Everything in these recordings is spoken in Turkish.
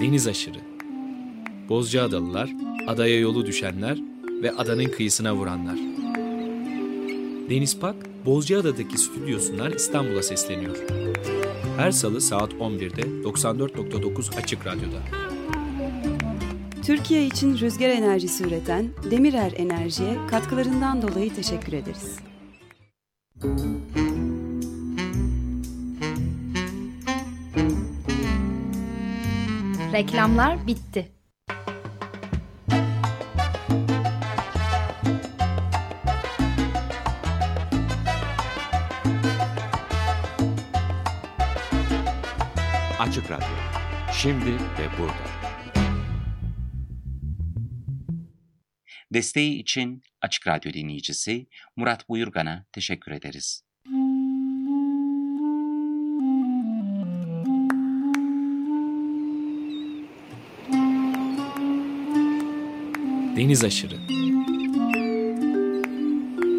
deniz aşırı. Bozcaadalılar, adaya yolu düşenler ve adanın kıyısına vuranlar. Deniz Pak, Bozcaada'daki stüdyosundan İstanbul'a sesleniyor. Her salı saat 11'de 94.9 Açık Radyo'da. Türkiye için rüzgar enerjisi üreten Demirer Enerji'ye katkılarından dolayı teşekkür ederiz. Reklamlar bitti. Açık Radyo. Şimdi ve burada. Desteği için Açık Radyo dinleyicisi Murat Buyurgan'a teşekkür ederiz. Deniz aşırı.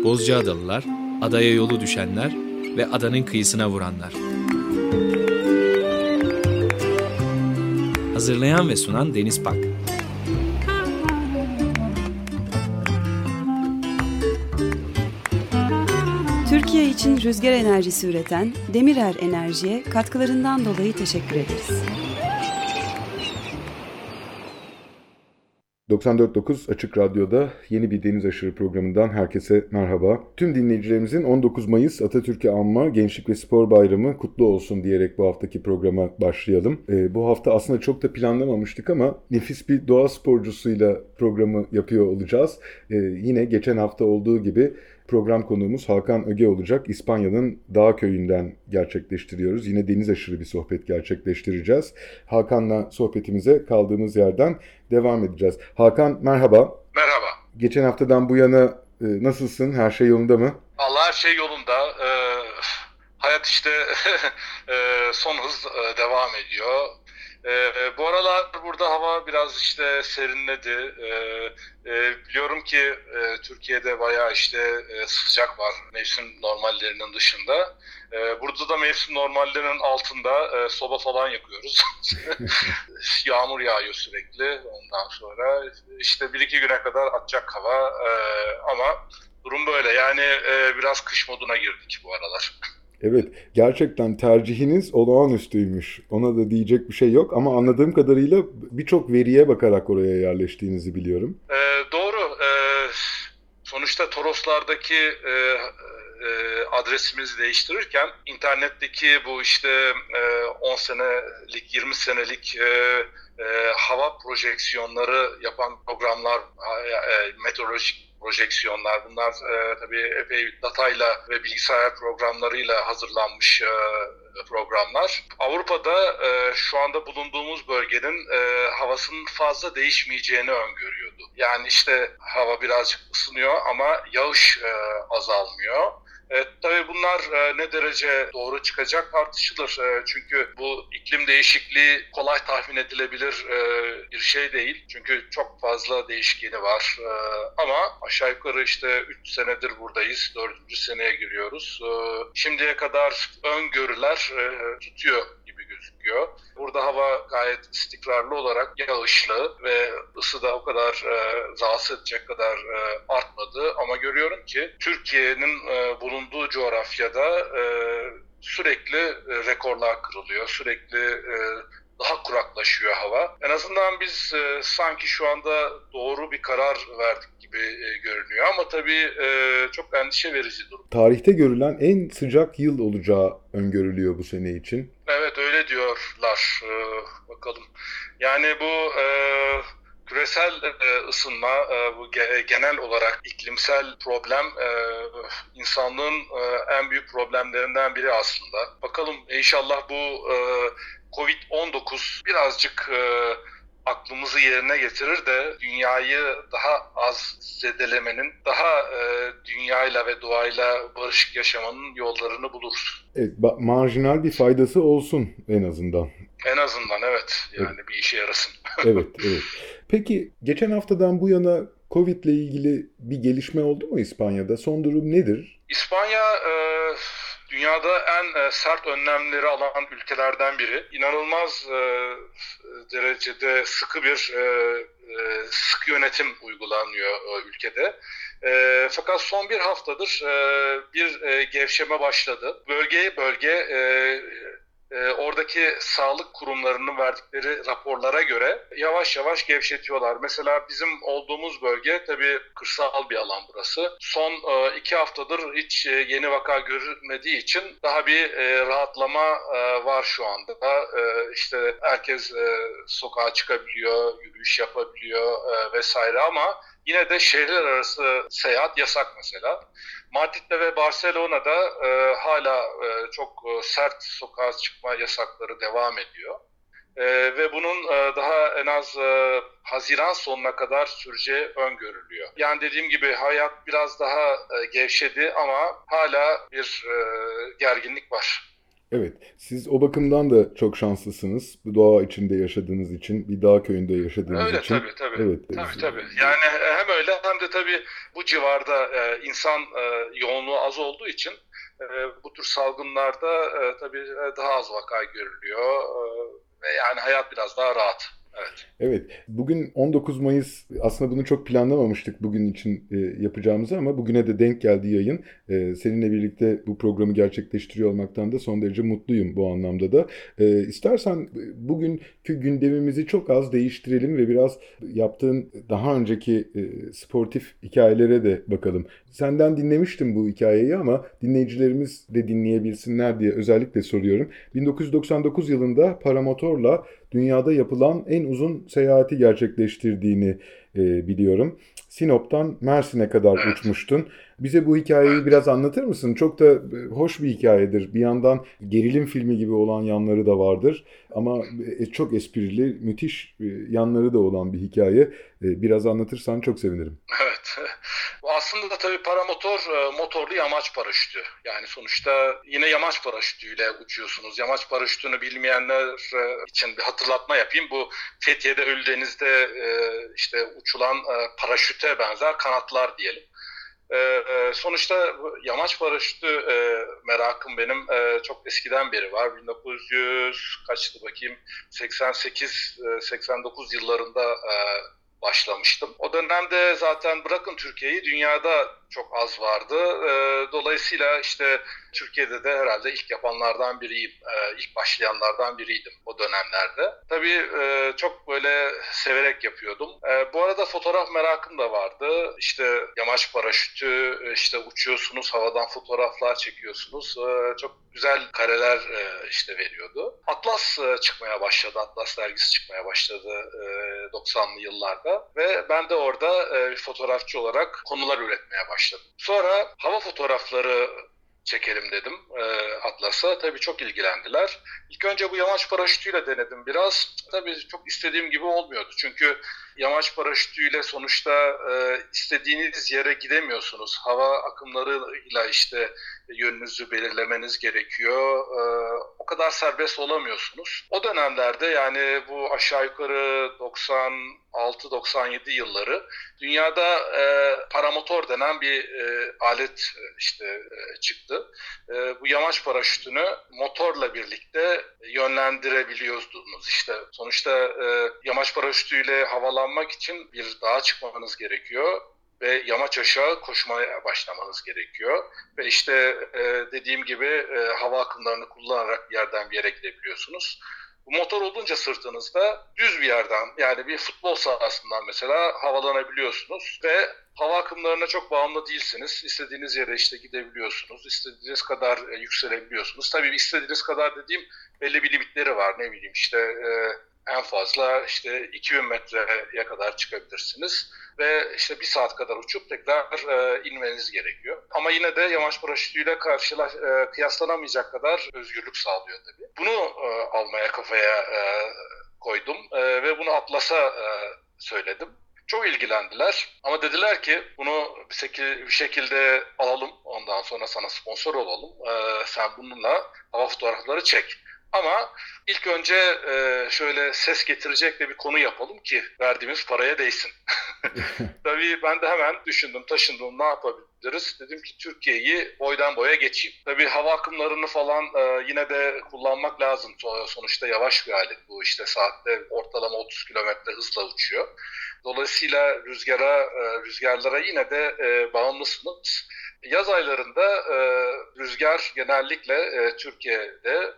Bozcaadalılar, adaya yolu düşenler ve adanın kıyısına vuranlar. Hazırlayan ve sunan Deniz Pak. Türkiye için rüzgar enerjisi üreten Demirer Enerji'ye katkılarından dolayı teşekkür ederiz. 94.9 Açık Radyo'da yeni bir Deniz Aşırı programından herkese merhaba. Tüm dinleyicilerimizin 19 Mayıs Atatürk'e anma Gençlik ve Spor Bayramı kutlu olsun diyerek bu haftaki programa başlayalım. Ee, bu hafta aslında çok da planlamamıştık ama nefis bir doğa sporcusuyla programı yapıyor olacağız. Ee, yine geçen hafta olduğu gibi program konuğumuz Hakan Öge olacak. İspanya'nın Dağ Köyü'nden gerçekleştiriyoruz. Yine deniz aşırı bir sohbet gerçekleştireceğiz. Hakan'la sohbetimize kaldığımız yerden devam edeceğiz. Hakan merhaba. Merhaba. Geçen haftadan bu yana e, nasılsın? Her şey yolunda mı? Allah her şey yolunda. Ee, hayat işte e, son hız e, devam ediyor. E, bu aralar burada hava biraz işte serinledi. E, e, biliyorum ki e, Türkiye'de bayağı işte e, sıcak var mevsim normallerinin dışında. E, burada da mevsim normallerinin altında e, soba falan yakıyoruz. Yağmur yağıyor sürekli. Ondan sonra işte bir iki güne kadar atacak hava e, ama durum böyle. Yani e, biraz kış moduna girdik bu aralar. Evet, gerçekten tercihiniz olağanüstüymüş. Ona da diyecek bir şey yok ama anladığım kadarıyla birçok veriye bakarak oraya yerleştiğinizi biliyorum. Ee, doğru. Ee, sonuçta Toroslardaki e, e, adresimizi değiştirirken internetteki bu işte e, 10 senelik, 20 senelik e, e, hava projeksiyonları yapan programlar, e, meteorolojik projeksiyonlar. Bunlar e, tabii epey datayla ve bilgisayar programlarıyla hazırlanmış e, programlar. Avrupa'da e, şu anda bulunduğumuz bölgenin e, havasının fazla değişmeyeceğini öngörüyordu. Yani işte hava birazcık ısınıyor ama yağış e, azalmıyor. E, tabii bunlar e, ne derece doğru çıkacak tartışılır. E, çünkü bu iklim değişikliği kolay tahmin edilebilir e, bir şey değil. Çünkü çok fazla değişkeni var. E, ama aşağı yukarı işte 3 senedir buradayız. 4. seneye giriyoruz. E, şimdiye kadar öngörüler e, tutuyor gibi gözüküyor. Burada hava gayet istikrarlı olarak yağışlı ve ısı da o kadar e, rahatsız edecek kadar e, artmadı. Ama görüyorum ki Türkiye'nin e, bulunduğu coğrafyada e, sürekli e, rekorlar kırılıyor. Sürekli e, daha kuraklaşıyor hava. En azından biz e, sanki şu anda doğru bir karar verdik gibi e, görünüyor ama tabii e, çok endişe verici durum. Tarihte görülen en sıcak yıl olacağı öngörülüyor bu sene için. Evet öyle diyorlar. E, bakalım. Yani bu e, küresel e, ısınma, e, bu genel olarak iklimsel problem e, insanlığın e, en büyük problemlerinden biri aslında. Bakalım inşallah bu e, Covid-19 birazcık e, aklımızı yerine getirir de dünyayı daha az zedelemenin, daha e, dünyayla ve doğayla barışık yaşamanın yollarını bulur. Evet, marjinal bir faydası olsun en azından. En azından evet. Yani evet. bir işe yarasın. evet, evet. Peki geçen haftadan bu yana Covid ile ilgili bir gelişme oldu mu İspanya'da? Son durum nedir? İspanya e, dünyada en e, sert önlemleri alan ülkelerden biri. İnanılmaz e, derecede sıkı bir e, e, sıkı yönetim uygulanıyor ülkede. Fakat son bir haftadır bir gevşeme başladı. Bölge bölge e, oradaki sağlık kurumlarının verdikleri raporlara göre yavaş yavaş gevşetiyorlar. Mesela bizim olduğumuz bölge tabii kırsal bir alan burası. Son e, iki haftadır hiç e, yeni vaka görülmediği için daha bir e, rahatlama var şu anda. E, işte herkes sokağa çıkabiliyor, yürüyüş yapabiliyor vesaire ama Yine de şehirler arası seyahat yasak mesela. Madrid'de ve Barcelona'da e, hala e, çok e, sert sokağa çıkma yasakları devam ediyor. E, ve bunun e, daha en az e, Haziran sonuna kadar süreceği öngörülüyor. Yani dediğim gibi hayat biraz daha e, gevşedi ama hala bir e, gerginlik var. Evet, siz o bakımdan da çok şanslısınız. Bu doğa içinde yaşadığınız için, bir dağ köyünde yaşadığınız öyle, için. Öyle tabii tabii. Evet, tabii tabii. Yani hem öyle hem de tabii bu civarda e, insan e, yoğunluğu az olduğu için e, bu tür salgınlarda e, tabii daha az vaka görülüyor. E, ve yani hayat biraz daha rahat. Evet. Bugün 19 Mayıs aslında bunu çok planlamamıştık bugün için e, yapacağımızı ama bugüne de denk geldi yayın. E, seninle birlikte bu programı gerçekleştiriyor olmaktan da son derece mutluyum bu anlamda da. E, istersen bugünkü gündemimizi çok az değiştirelim ve biraz yaptığın daha önceki e, sportif hikayelere de bakalım. Senden dinlemiştim bu hikayeyi ama dinleyicilerimiz de dinleyebilsinler diye özellikle soruyorum. 1999 yılında paramotorla dünyada yapılan en uzun seyahati gerçekleştirdiğini e, biliyorum. Sinop'tan Mersin'e kadar evet. uçmuştun. Bize bu hikayeyi biraz anlatır mısın? Çok da e, hoş bir hikayedir. Bir yandan gerilim filmi gibi olan yanları da vardır. Ama e, çok esprili, müthiş e, yanları da olan bir hikaye. Biraz anlatırsan çok sevinirim. Evet. Aslında da tabii paramotor motorlu yamaç paraşütü. Yani sonuçta yine yamaç paraşütüyle uçuyorsunuz. Yamaç paraşütünü bilmeyenler için bir hatırlatma yapayım. Bu Fethiye'de Ölüdeniz'de işte uçulan paraşüte benzer kanatlar diyelim. Ee, e, sonuçta yamaç paraşütü e, merakım benim e, çok eskiden beri var. 1900 kaçtı bakayım 88-89 yıllarında e, başlamıştım. O dönemde zaten bırakın Türkiye'yi dünyada çok az vardı. E, dolayısıyla işte Türkiye'de de herhalde ilk yapanlardan biriyim. E, ilk başlayanlardan biriydim o dönemlerde. Tabii e, çok böyle severek yapıyordum. E, bu arada fotoğraf merakım da vardı. İşte yamaç paraşütü, işte uçuyorsunuz, havadan fotoğraflar çekiyorsunuz. Çok güzel kareler e, işte veriyordu. Atlas e, çıkmaya başladı. Atlas dergisi çıkmaya başladı e, 90'lı yıllarda ve ben de orada bir fotoğrafçı olarak konular üretmeye başladım. Sonra hava fotoğrafları çekelim dedim e, Atlas'a. Tabii çok ilgilendiler. İlk önce bu yamaç paraşütüyle denedim biraz. Tabii çok istediğim gibi olmuyordu. Çünkü yamaç paraşütüyle sonuçta e, istediğiniz yere gidemiyorsunuz. Hava akımlarıyla işte yönünüzü belirlemeniz gerekiyor. E, o kadar serbest olamıyorsunuz. O dönemlerde yani bu aşağı yukarı 96-97 yılları dünyada e, paramotor denen bir e, alet e, işte e, çıktı. E, bu yamaç paraşütünü motorla birlikte yönlendirebiliyordunuz. İşte sonuçta e, yamaç paraşütüyle havalanmak için bir dağa çıkmanız gerekiyor ve yamaç aşağı koşmaya başlamanız gerekiyor. Ve işte e, dediğim gibi e, hava akımlarını kullanarak bir yerden bir yere gidebiliyorsunuz. Bu motor olunca sırtınızda düz bir yerden yani bir futbol sahasından mesela havalanabiliyorsunuz ve hava akımlarına çok bağımlı değilsiniz. İstediğiniz yere işte gidebiliyorsunuz. İstediğiniz kadar e, yükselebiliyorsunuz. Tabii istediğiniz kadar dediğim belli bir limitleri var. Ne bileyim işte e, en fazla işte 2000 metreye kadar çıkabilirsiniz ve işte bir saat kadar uçup tekrar e, inmeniz gerekiyor. Ama yine de yamaç paraşütüyle karşılaş, e, kıyaslanamayacak kadar özgürlük sağlıyor tabii. Bunu e, almaya kafaya e, koydum e, ve bunu Atlas'a e, söyledim. Çok ilgilendiler ama dediler ki bunu bir şekilde alalım ondan sonra sana sponsor olalım. Ee, sen bununla hava fotoğrafları çek. Ama ilk önce e, şöyle ses getirecek de bir konu yapalım ki verdiğimiz paraya değsin. Tabii ben de hemen düşündüm, taşındım ne yapabiliriz? Dedim ki Türkiye'yi boydan boya geçeyim. Tabii hava akımlarını falan e, yine de kullanmak lazım. Sonuçta yavaş bir alet bu işte saatte ortalama 30 kilometre hızla uçuyor. Dolayısıyla rüzgara, e, rüzgarlara yine de e, bağımlısınız. Yaz aylarında e, rüzgar genellikle e, Türkiye'de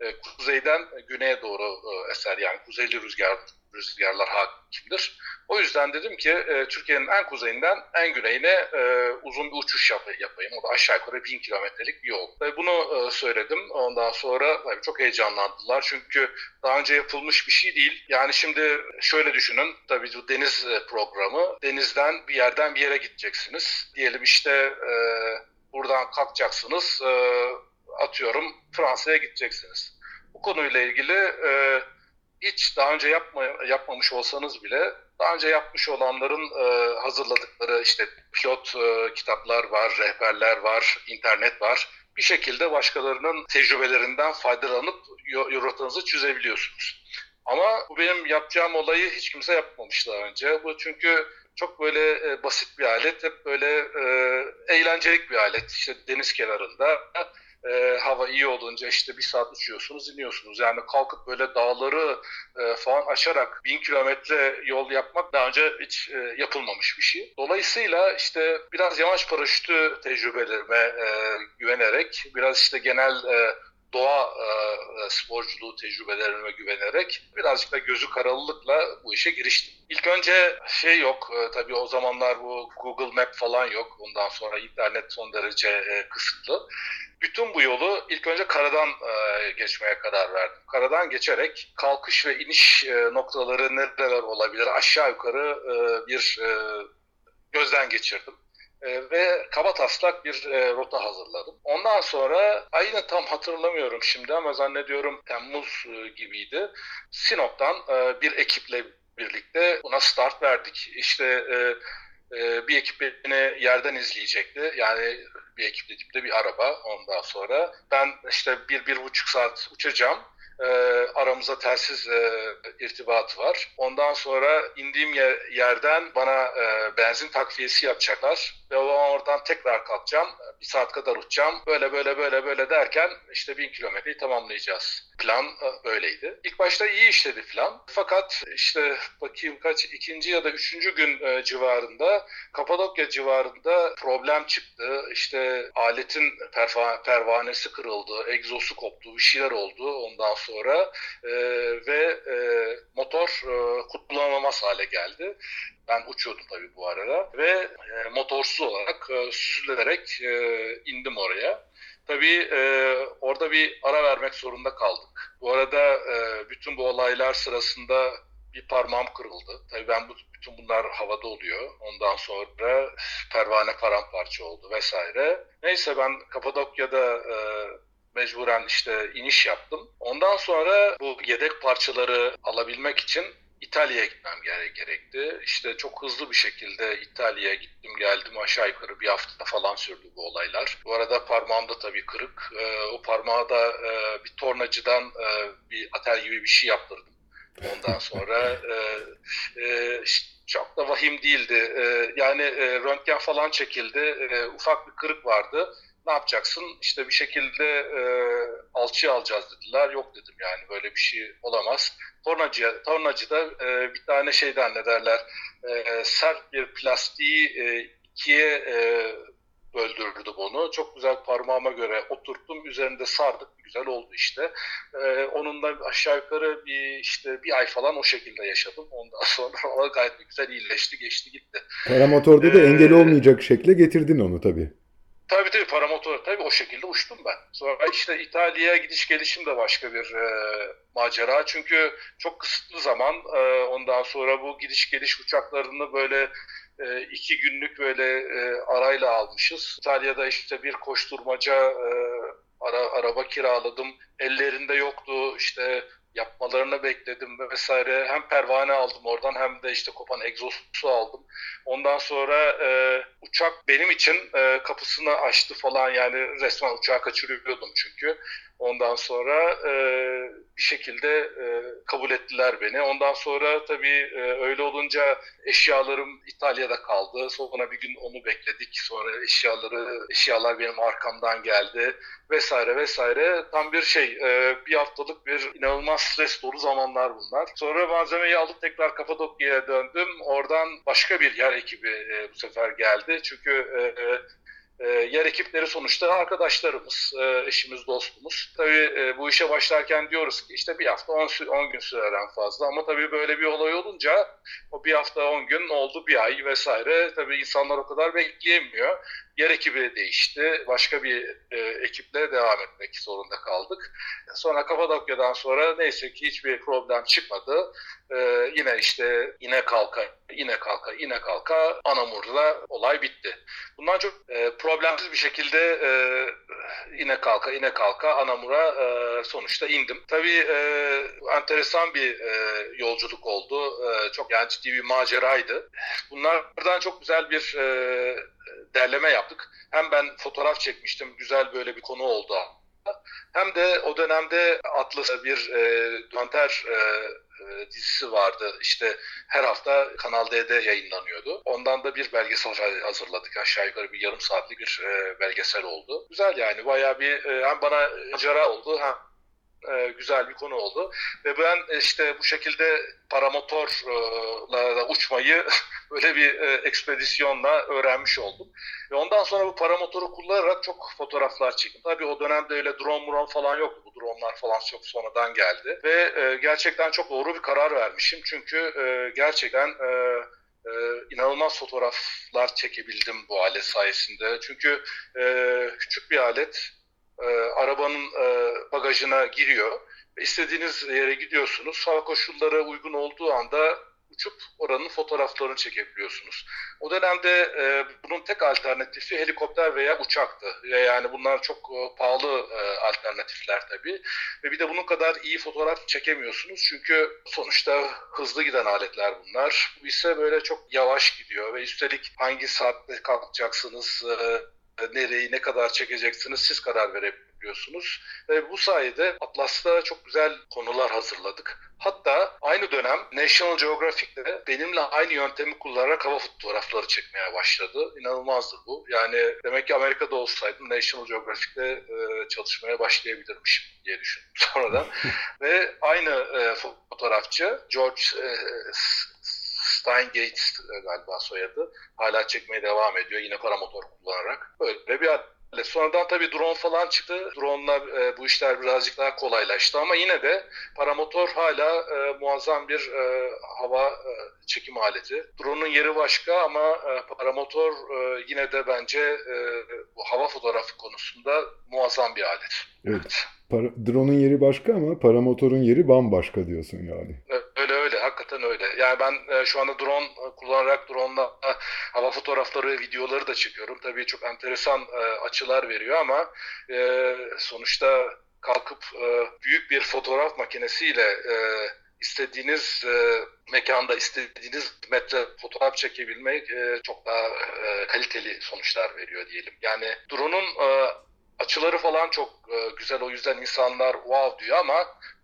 e, kuzeyden güneye doğru e, eser yani kuzeyli rüzgar rüzgarlar hakimdir. O yüzden dedim ki e, Türkiye'nin en kuzeyinden en güneyine e, uzun bir uçuş yap yapayım. O da aşağı yukarı bin kilometrelik bir yol. E, bunu e, söyledim. Ondan sonra tabii çok heyecanlandılar. Çünkü daha önce yapılmış bir şey değil. Yani şimdi şöyle düşünün. Tabii bu deniz e, programı. Denizden bir yerden bir yere gideceksiniz. Diyelim işte e, buradan kalkacaksınız. E, atıyorum Fransa'ya gideceksiniz. Bu konuyla ilgili e, hiç daha önce yapma, yapmamış olsanız bile daha önce yapmış olanların e, hazırladıkları işte pilot e, kitaplar var, rehberler var, internet var. Bir şekilde başkalarının tecrübelerinden faydalanıp rotanızı çözebiliyorsunuz. Ama bu benim yapacağım olayı hiç kimse yapmamış daha önce. Bu çünkü çok böyle e, basit bir alet, hep böyle e, eğlencelik bir alet. İşte deniz kenarında e, hava iyi olunca işte bir saat uçuyorsunuz iniyorsunuz. Yani kalkıp böyle dağları e, falan aşarak bin kilometre yol yapmak daha önce hiç e, yapılmamış bir şey. Dolayısıyla işte biraz yamaç paraşütü tecrübelerime e, güvenerek biraz işte genel e, doğa e, e, sporculuğu tecrübelerime güvenerek birazcık da gözü karalılıkla bu işe giriştim. İlk önce şey yok e, tabii o zamanlar bu Google Map falan yok. Ondan sonra internet son derece e, kısıtlı. Bütün bu yolu ilk önce karadan e, geçmeye karar verdim. Karadan geçerek kalkış ve iniş e, noktaları nereler olabilir aşağı yukarı e, bir e, gözden geçirdim e, ve kaba taslak bir e, rota hazırladım. Ondan sonra ayını tam hatırlamıyorum şimdi ama zannediyorum Temmuz e, gibiydi. Sinop'tan e, bir ekiple birlikte buna start verdik. İşte e, e, bir ekip beni yerden izleyecekti. Yani bir ekip dediğimde bir araba ondan sonra. Ben işte bir, bir buçuk saat uçacağım e, aramıza telsiz e, irtibatı var. Ondan sonra indiğim yer, yerden bana e, benzin takviyesi yapacaklar ve oradan tekrar kalkacağım. Bir saat kadar uçacağım. Böyle böyle böyle böyle derken işte bin kilometreyi tamamlayacağız. Plan e. İlk başta iyi işledi plan. Fakat işte bakayım kaç ikinci ya da üçüncü gün e, civarında Kapadokya civarında problem çıktı. İşte aletin perva pervanesi kırıldı, egzosu koptu, bir şeyler oldu ondan sonra e, ve e, motor e, kullanılamaz hale geldi. Ben uçuyordum tabii bu arada ve e, motorsuz olarak e, süzülerek e, indim oraya. Tabii e, orada bir ara vermek zorunda kaldık. Bu arada e, bütün bu olaylar sırasında bir parmağım kırıldı. Tabii ben bu, bütün bunlar havada oluyor. Ondan sonra pervane paramparça oldu vesaire. Neyse ben Kapadokya'da e, mecburen işte iniş yaptım. Ondan sonra bu yedek parçaları alabilmek için İtalya'ya gitmem gerekti. İşte çok hızlı bir şekilde İtalya'ya gittim geldim aşağı yukarı bir hafta falan sürdü bu olaylar. Bu arada parmağımda tabii kırık. Ee, o parmağı da e, bir tornacıdan e, bir atel gibi bir şey yaptırdım. Ondan sonra e, e, çok da vahim değildi. E, yani e, röntgen falan çekildi. E, ufak bir kırık vardı ne yapacaksın? İşte bir şekilde e, alçı alacağız dediler. Yok dedim yani böyle bir şey olamaz. Tornacı, tornacı da e, bir tane şeyden ne derler e, sert bir plastiği e, ikiye e, böldürdüm onu. Çok güzel parmağıma göre oturttum. Üzerinde sardık. Güzel oldu işte. Ee, onun da aşağı yukarı bir işte bir ay falan o şekilde yaşadım. Ondan sonra gayet güzel iyileşti, geçti gitti. Paramotorda ee, da engel olmayacak şekle getirdin onu tabii. Tabii tabii paramotor tabii o şekilde uçtum ben. Sonra işte İtalya'ya gidiş gelişim de başka bir e, macera. Çünkü çok kısıtlı zaman e, ondan sonra bu gidiş geliş uçaklarını böyle e, iki günlük böyle e, arayla almışız. İtalya'da işte bir koşturmaca e, ara, araba kiraladım. Ellerinde yoktu işte yapmalarını bekledim vesaire. Hem pervane aldım oradan hem de işte kopan egzosu aldım. Ondan sonra e, uçak benim için e, kapısını açtı falan yani resmen uçağı kaçırıyordum çünkü. Ondan sonra e, bir şekilde e, kabul ettiler beni. Ondan sonra tabii e, öyle olunca eşyalarım İtalya'da kaldı. Sonra bir gün onu bekledik. Sonra eşyaları eşyalar benim arkamdan geldi vesaire vesaire. Tam bir şey e, bir haftalık bir inanılmaz stres dolu zamanlar bunlar. Sonra malzemeyi alıp tekrar Kapadokya'ya döndüm. Oradan başka bir yer ekibi e, bu sefer geldi. Çünkü e, e yer ekipleri sonuçta arkadaşlarımız, e, eşimiz, dostumuz. Tabii e, bu işe başlarken diyoruz ki işte bir hafta 10 gün sürer en fazla ama tabii böyle bir olay olunca o bir hafta 10 gün oldu bir ay vesaire. Tabii insanlar o kadar bekleyemiyor. Yer ekibi değişti. Başka bir e, ekiple devam etmek zorunda kaldık. Sonra Kapadokya'dan sonra neyse ki hiçbir problem çıkmadı. E, yine işte ine kalka, ine kalka, ine kalka Anamur'da olay bitti. Bundan çok e, problemsiz bir şekilde e, ine kalka, ine kalka Anamur'a e, sonuçta indim. Tabii e, enteresan bir e, yolculuk oldu. E, çok yani ciddi bir maceraydı. Bunlardan çok güzel bir e, derleme yaptık. Hem ben fotoğraf çekmiştim, güzel böyle bir konu oldu. Hem de o dönemde Atlas bir e, Dönter e, e, dizisi vardı. İşte her hafta Kanal D'de yayınlanıyordu. Ondan da bir belgesel hazırladık. Aşağı yukarı bir yarım saatlik bir e, belgesel oldu. Güzel yani bayağı bir e, hem bana cara oldu hem e, güzel bir konu oldu. Ve ben işte bu şekilde paramotorla uçmayı böyle bir e, ekspedisyonla öğrenmiş oldum. Ve ondan sonra bu paramotoru kullanarak çok fotoğraflar çektim. Tabii o dönemde öyle drone drone falan yoktu. Bu dronelar falan çok sonradan geldi. Ve e, gerçekten çok doğru bir karar vermişim. Çünkü e, gerçekten e, e, inanılmaz fotoğraflar çekebildim bu alet sayesinde. Çünkü e, küçük bir alet e, arabanın e, bagajına giriyor. İstediğiniz yere gidiyorsunuz. Hava koşulları uygun olduğu anda uçup oranın fotoğraflarını çekebiliyorsunuz. O dönemde e, bunun tek alternatifi helikopter veya uçaktı. Yani bunlar çok e, pahalı e, alternatifler tabii. Ve bir de bunun kadar iyi fotoğraf çekemiyorsunuz. Çünkü sonuçta hızlı giden aletler bunlar. Bu ise böyle çok yavaş gidiyor ve üstelik hangi saatte kalkacaksınız, e, nereyi ne kadar çekeceksiniz siz karar verebiliyorsunuz. Ve bu sayede Atlas'ta çok güzel konular hazırladık. Hatta aynı dönem National Geographic de benimle aynı yöntemi kullanarak hava fotoğrafları çekmeye başladı. İnanılmazdı bu. Yani demek ki Amerika'da olsaydım National Geographic'te e, çalışmaya başlayabilirmişim diye düşündüm sonradan. Ve aynı e, fotoğrafçı George e, Steingate e, galiba soyadı. Hala çekmeye devam ediyor yine paramotor kullanarak. Böyle bir Sonradan tabii drone falan çıktı. Drone'lar e, bu işler birazcık daha kolaylaştı ama yine de paramotor hala e, muazzam bir e, hava e, çekim aleti. Drone'un yeri başka ama e, paramotor e, yine de bence e, bu hava fotoğrafı konusunda muazzam bir alet. Evet. Para, drone'un yeri başka ama paramotorun yeri bambaşka diyorsun yani. Öyle öyle hakikaten öyle. Yani ben e, şu anda drone e, kullanarak drone'la e, hava fotoğrafları ve videoları da çekiyorum. Tabii çok enteresan e, açılar veriyor ama e, sonuçta kalkıp e, büyük bir fotoğraf makinesiyle e, istediğiniz e, mekanda istediğiniz metre fotoğraf çekebilmek e, çok daha e, kaliteli sonuçlar veriyor diyelim. Yani drone'un e, açıları falan çok e, güzel o yüzden insanlar wow diyor ama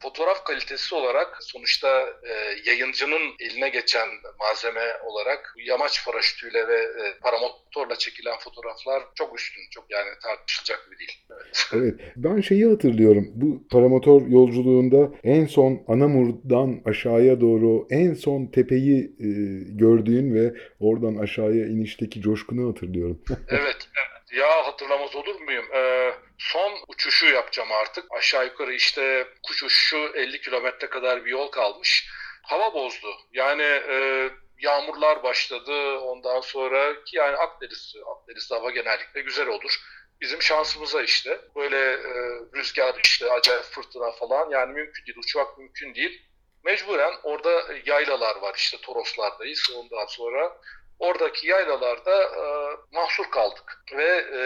fotoğraf kalitesi olarak sonuçta e, yayıncının eline geçen malzeme olarak yamaç paraşütüyle ve e, paramotorla çekilen fotoğraflar çok üstün. Çok yani tartışılacak bir değil. Evet. evet. Ben şeyi hatırlıyorum. Bu paramotor yolculuğunda en son Anamur'dan aşağıya doğru en son tepeyi e, gördüğün ve oradan aşağıya inişteki coşkunu hatırlıyorum. evet. Ya hatırlamaz olur muyum? Ee, son uçuşu yapacağım artık. Aşağı yukarı işte kuş uçuşu 50 kilometre kadar bir yol kalmış. Hava bozdu. Yani e, yağmurlar başladı. Ondan sonra ki yani Akdeniz, Akdeniz'de hava genellikle güzel olur. Bizim şansımıza işte böyle e, rüzgar işte acayip fırtına falan yani mümkün değil. Uçmak mümkün değil. Mecburen orada yaylalar var işte Toroslardayız. Ondan sonra oradaki yaylalarda e, mahsur kaldık. Ve e,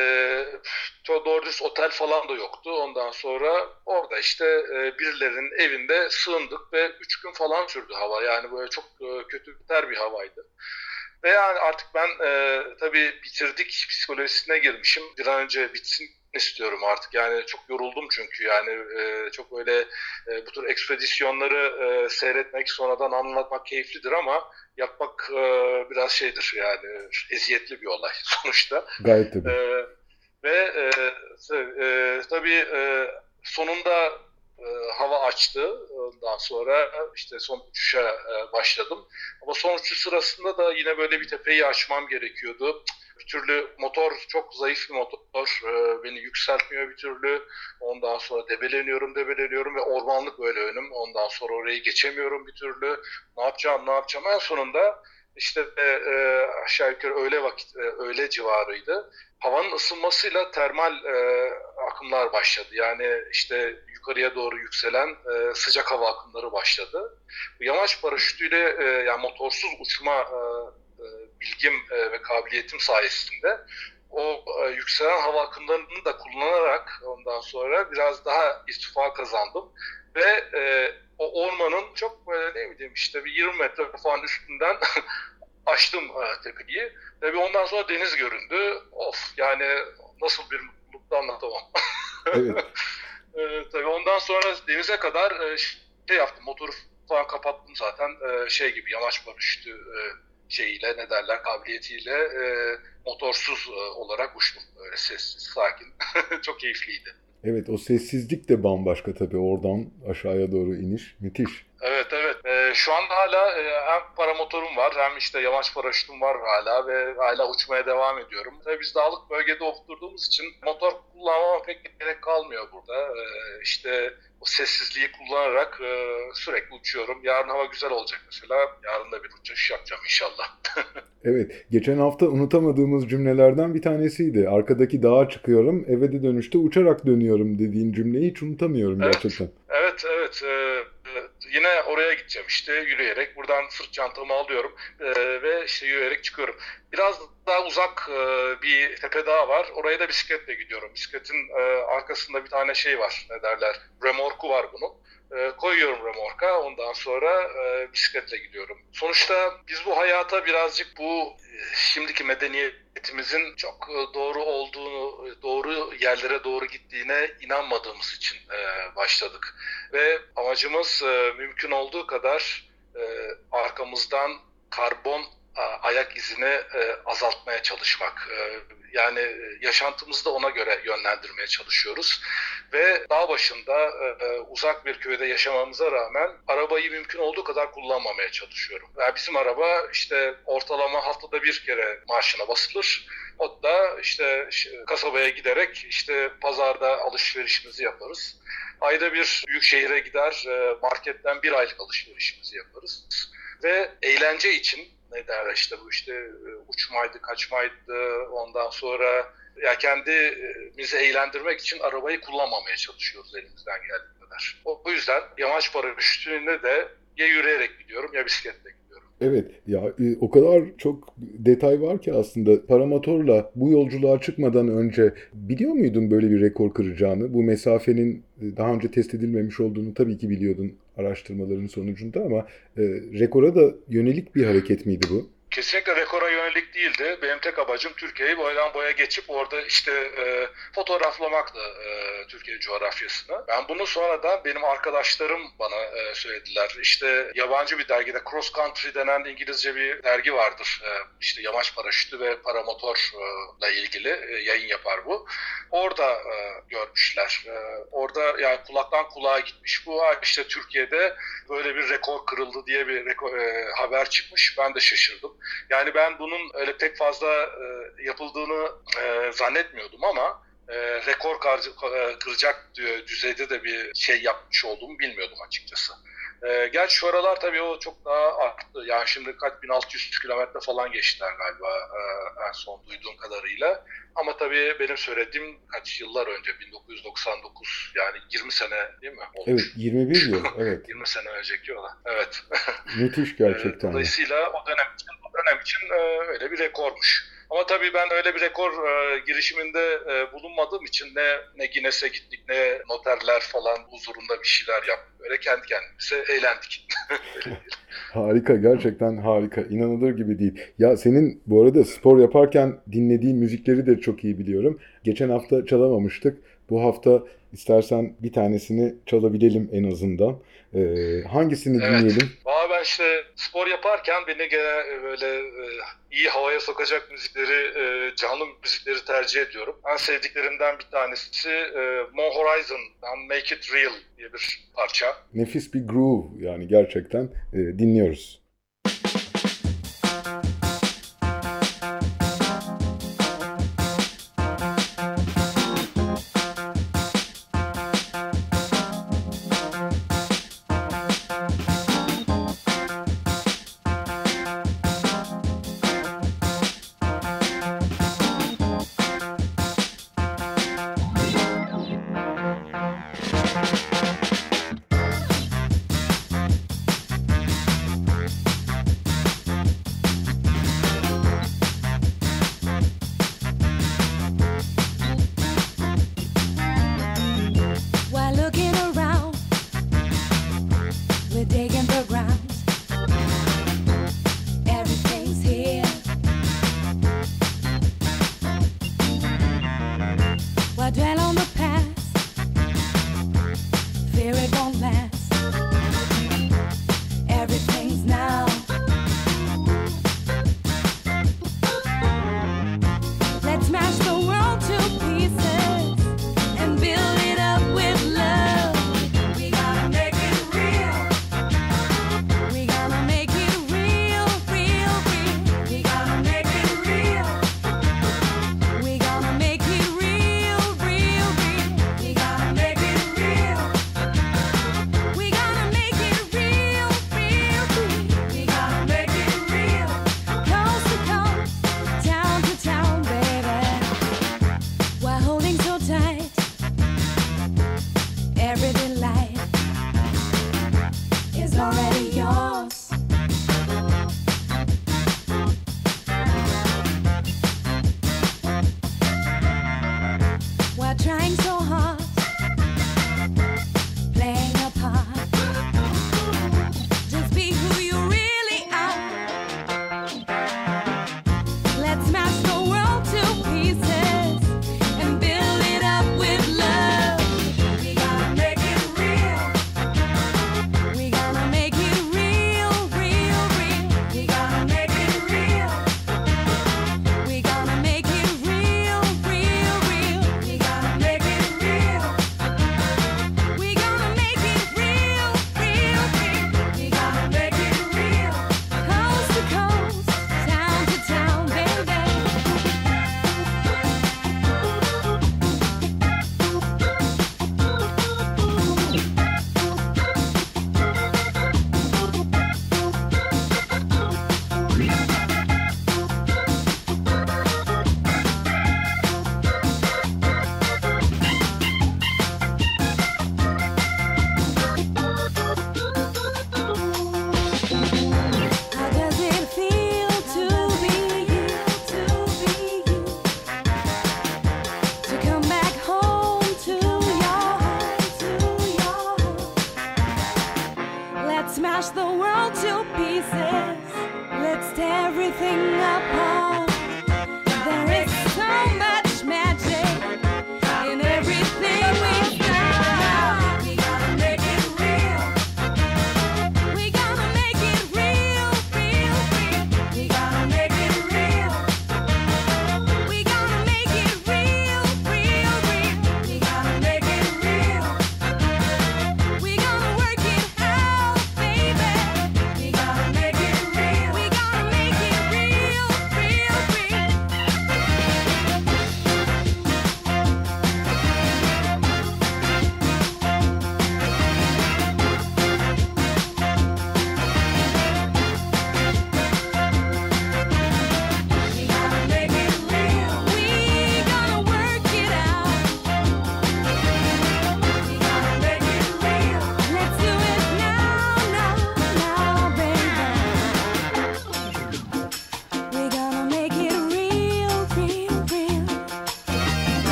doğru düz otel falan da yoktu. Ondan sonra orada işte e, birilerinin evinde sığındık ve üç gün falan sürdü hava. Yani böyle çok e, kötü bir havaydı. Ve yani artık ben e, tabii bitirdik psikolojisine girmişim. Bir an önce bitsin istiyorum artık. Yani çok yoruldum çünkü yani e, çok öyle e, bu tür ekspedisyonları e, seyretmek, sonradan anlatmak keyiflidir ama yapmak e, biraz şeydir yani eziyetli bir olay sonuçta. Gayet tabii. E, ve e, e, tabii e, sonunda e, hava açtı. Ondan sonra işte son uçuşa e, başladım. Ama son uçuş sırasında da yine böyle bir tepeyi aşmam gerekiyordu. Bir türlü motor çok zayıf bir motor. E, beni yükseltmiyor bir türlü. Ondan sonra debeleniyorum, debeleniyorum ve ormanlık böyle önüm. Ondan sonra orayı geçemiyorum bir türlü. Ne yapacağım, ne yapacağım? En sonunda işte e, e, aşağı yukarı öğle vakit, e, öğle civarıydı. Havanın ısınmasıyla termal e, akımlar başladı. Yani işte yukarıya doğru yükselen e, sıcak hava akımları başladı. Bu yamaç paraşütüyle e, yani motorsuz uçma e, e, bilgim e, ve kabiliyetim sayesinde o e, yükselen hava akımlarını da kullanarak ondan sonra biraz daha irtifa kazandım ve e, o ormanın çok böyle ne bileyim işte bir 20 metre falan üstünden açtım e, tepeyi. Tabii ondan sonra deniz göründü. Of yani nasıl bir mutluluktu anlatamam. Evet. e, tabii ondan sonra denize kadar e, şey yaptım. Motoru falan kapattım zaten. E, şey gibi yamaç paraşütü e, şeyiyle ne derler kabiliyetiyle e, motorsuz e, olarak uçtum. Böyle sessiz, sakin. Çok keyifliydi. Evet o sessizlik de bambaşka tabii oradan aşağıya doğru iniş müthiş. Evet evet. Ee, şu anda hala e, hem paramotorum var hem işte yamaç paraşütüm var hala ve hala uçmaya devam ediyorum. Tabii biz dağlık bölgede oturduğumuz için motor kullanmama pek gerek kalmıyor burada. Ee, işte o sessizliği kullanarak e, sürekli uçuyorum. Yarın hava güzel olacak mesela. Yarın da bir uçuş yapacağım inşallah. Evet, geçen hafta unutamadığımız cümlelerden bir tanesiydi. Arkadaki dağa çıkıyorum, eve de dönüşte uçarak dönüyorum dediğin cümleyi hiç unutamıyorum Evet. gerçekten. Evet evet Ee, e, yine oraya gideceğim işte yürüyerek buradan sırt çantamı alıyorum e, ve işte yürüyerek çıkıyorum. Biraz daha uzak e, bir tepe daha var oraya da bisikletle gidiyorum. Bisikletin e, arkasında bir tane şey var ne derler remorku var bunun. E, koyuyorum remorka ondan sonra e, bisikletle gidiyorum. Sonuçta biz bu hayata birazcık bu e, şimdiki medeniyetimizin çok e, doğru olduğunu, e, doğru yerlere doğru gittiğine inanmadığımız için e, başladık. Ve amacımız e, mümkün olduğu kadar e, arkamızdan karbon ayak izini e, azaltmaya çalışmak. E, yani e, yaşantımızı da ona göre yönlendirmeye çalışıyoruz. Ve dağ başında e, e, uzak bir köyde yaşamamıza rağmen arabayı mümkün olduğu kadar kullanmamaya çalışıyorum. Yani bizim araba işte ortalama haftada bir kere marşına basılır. O da işte kasabaya giderek işte pazarda alışverişimizi yaparız. Ayda bir büyük şehire gider e, marketten bir aylık alışverişimizi yaparız. Ve eğlence için ne derler işte bu işte e, uçmaydı, kaçmaydı ondan sonra ya kendimizi eğlendirmek için arabayı kullanmamaya çalışıyoruz elimizden geldiği kadar. O o yüzden yamaç paraşütüne de ya yürüyerek gidiyorum ya bisikletle gidiyorum. Evet ya e, o kadar çok detay var ki aslında paramotorla bu yolculuğa çıkmadan önce biliyor muydun böyle bir rekor kıracağını? Bu mesafenin e, daha önce test edilmemiş olduğunu tabii ki biliyordun araştırmaların sonucunda ama e, rekora da yönelik bir hareket miydi bu? Kesinlikle rekora yönelik değildi. Benim tek amacım Türkiye'yi boydan boya geçip orada işte e, fotoğraflamaktı e, Türkiye coğrafyasını. Ben bunu sonradan benim arkadaşlarım bana e, söylediler. İşte yabancı bir dergide Cross Country denen İngilizce bir dergi vardır. E, işte yamaç paraşütü ve paramotorla ilgili e, yayın yapar bu. Orada e, görmüşler. E, orada yani kulaktan kulağa gitmiş. Bu "Aa, işte Türkiye'de böyle bir rekor kırıldı diye bir rekor, e, haber çıkmış. Ben de şaşırdım. Yani ben bunun öyle pek fazla e, yapıldığını e, zannetmiyordum ama e, rekor e, kıracak dü- düzeyde de bir şey yapmış olduğumu bilmiyordum açıkçası. E, gerçi şu aralar tabii o çok daha arttı. Yani şimdi kaç 1600 kilometre falan geçtiler galiba e, en son duyduğum kadarıyla. Ama tabii benim söylediğim kaç yıllar önce 1999 yani 20 sene değil mi? Evet Olmuş. 21 yıl evet 20 sene önceki olan. Evet. müthiş Ee, gerçekten. Dolayısıyla o dönem için, o dönem için e, öyle bir rekormuş. Ama tabii ben öyle bir rekor e, girişiminde e, bulunmadığım için ne, ne Guinness'e gittik ne noterler falan huzurunda bir şeyler yaptık. Böyle kendi kendimize eğlendik. harika gerçekten harika. İnanılır gibi değil. Ya senin bu arada spor yaparken dinlediğin müzikleri de çok iyi biliyorum. Geçen hafta çalamamıştık. Bu hafta istersen bir tanesini çalabilelim en azından. Ee, hangisini evet. dinleyelim? Vallahi işte spor yaparken beni gene e, böyle e, iyi havaya sokacak müzikleri, e, canlı müzikleri tercih ediyorum. En sevdiklerimden bir tanesi Mon Horizon'dan Make It Real diye bir parça. Nefis bir groove yani gerçekten dinliyoruz.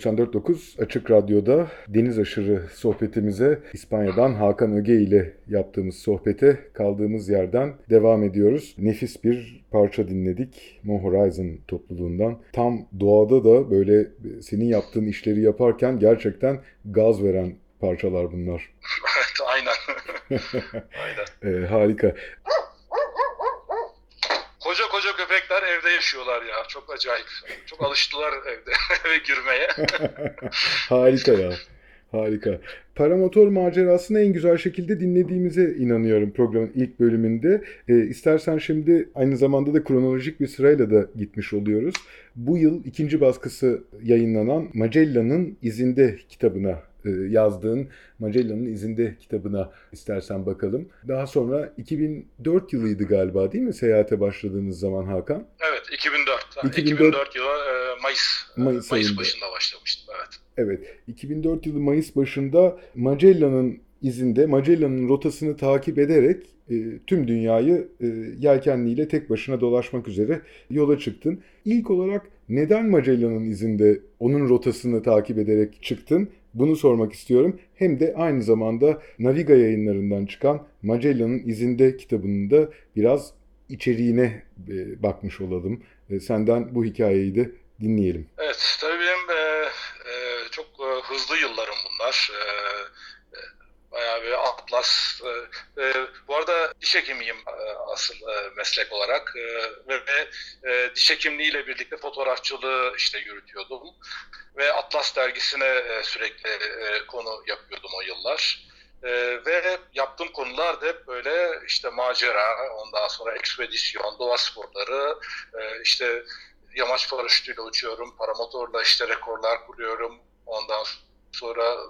94.9 Açık Radyo'da deniz aşırı sohbetimize İspanya'dan Hakan Öge ile yaptığımız sohbete kaldığımız yerden devam ediyoruz. Nefis bir parça dinledik Mo Horizon topluluğundan. Tam doğada da böyle senin yaptığın işleri yaparken gerçekten gaz veren parçalar bunlar. Evet aynen. aynen. Ee, harika. Koca köpekler evde yaşıyorlar ya. Çok acayip. Çok alıştılar evde eve girmeye. Harika ya. Harika. Paramotor macerasını en güzel şekilde dinlediğimize inanıyorum programın ilk bölümünde. E, istersen şimdi aynı zamanda da kronolojik bir sırayla da gitmiş oluyoruz. Bu yıl ikinci baskısı yayınlanan Magellan'ın izinde kitabına yazdığın Magellan'ın izinde kitabına istersen bakalım. Daha sonra 2004 yılıydı galiba değil mi seyahate başladığınız zaman Hakan? Evet 2004. 2004, 2004 yılı e, Mayıs, Mayıs, Mayıs ayında. başında başlamıştım. Evet. Evet, 2004 yılı Mayıs başında Magellan'ın izinde, Magellan'ın rotasını takip ederek e, tüm dünyayı e, yelkenliyle tek başına dolaşmak üzere yola çıktın. İlk olarak neden Magellan'ın izinde onun rotasını takip ederek çıktın? Bunu sormak istiyorum. Hem de aynı zamanda Naviga yayınlarından çıkan Magellan'ın izinde kitabının da biraz içeriğine e, bakmış olalım. E, senden bu hikayeyi de dinleyelim. Evet, tabii benim e, e, çok e, hızlı yıllarım bunlar. E, bayağı bir atlas. E, e, bu arada diş hekimiyim e, asıl e, meslek olarak ve e, diş hekimliğiyle birlikte fotoğrafçılığı işte yürütüyordum ve Atlas dergisine sürekli konu yapıyordum o yıllar. E, ve yaptığım konular da hep böyle işte macera, ondan sonra ekspedisyon, doğa sporları, e, işte yamaç paraşütüyle uçuyorum, paramotorla işte rekorlar kuruyorum, ondan sonra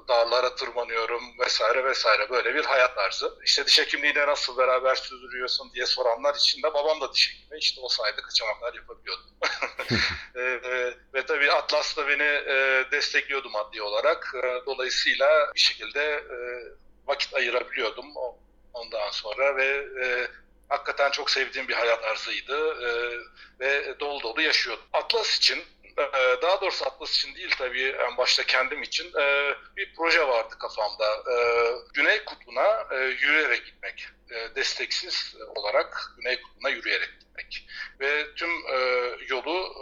dağlara tırmanıyorum vesaire vesaire böyle bir hayat tarzı. İşte diş hekimliğiyle nasıl beraber sürdürüyorsun diye soranlar için de babam da diş hekimi. İşte o sayede kaçamaklar yapabiliyordum. e, e, ve tabii Atlas da beni e, destekliyordu maddi olarak. E, dolayısıyla bir şekilde e, vakit ayırabiliyordum ondan sonra ve e, hakikaten çok sevdiğim bir hayat tarzıydı e, ve dolu dolu yaşıyordum. Atlas için daha doğrusu Atlas için değil tabii en başta kendim için e, bir proje vardı kafamda. E, Güney Kutbu'na e, yürüyerek gitmek. Desteksiz olarak Güney Kutbu'na yürüyerek gitmek. Ve tüm yolu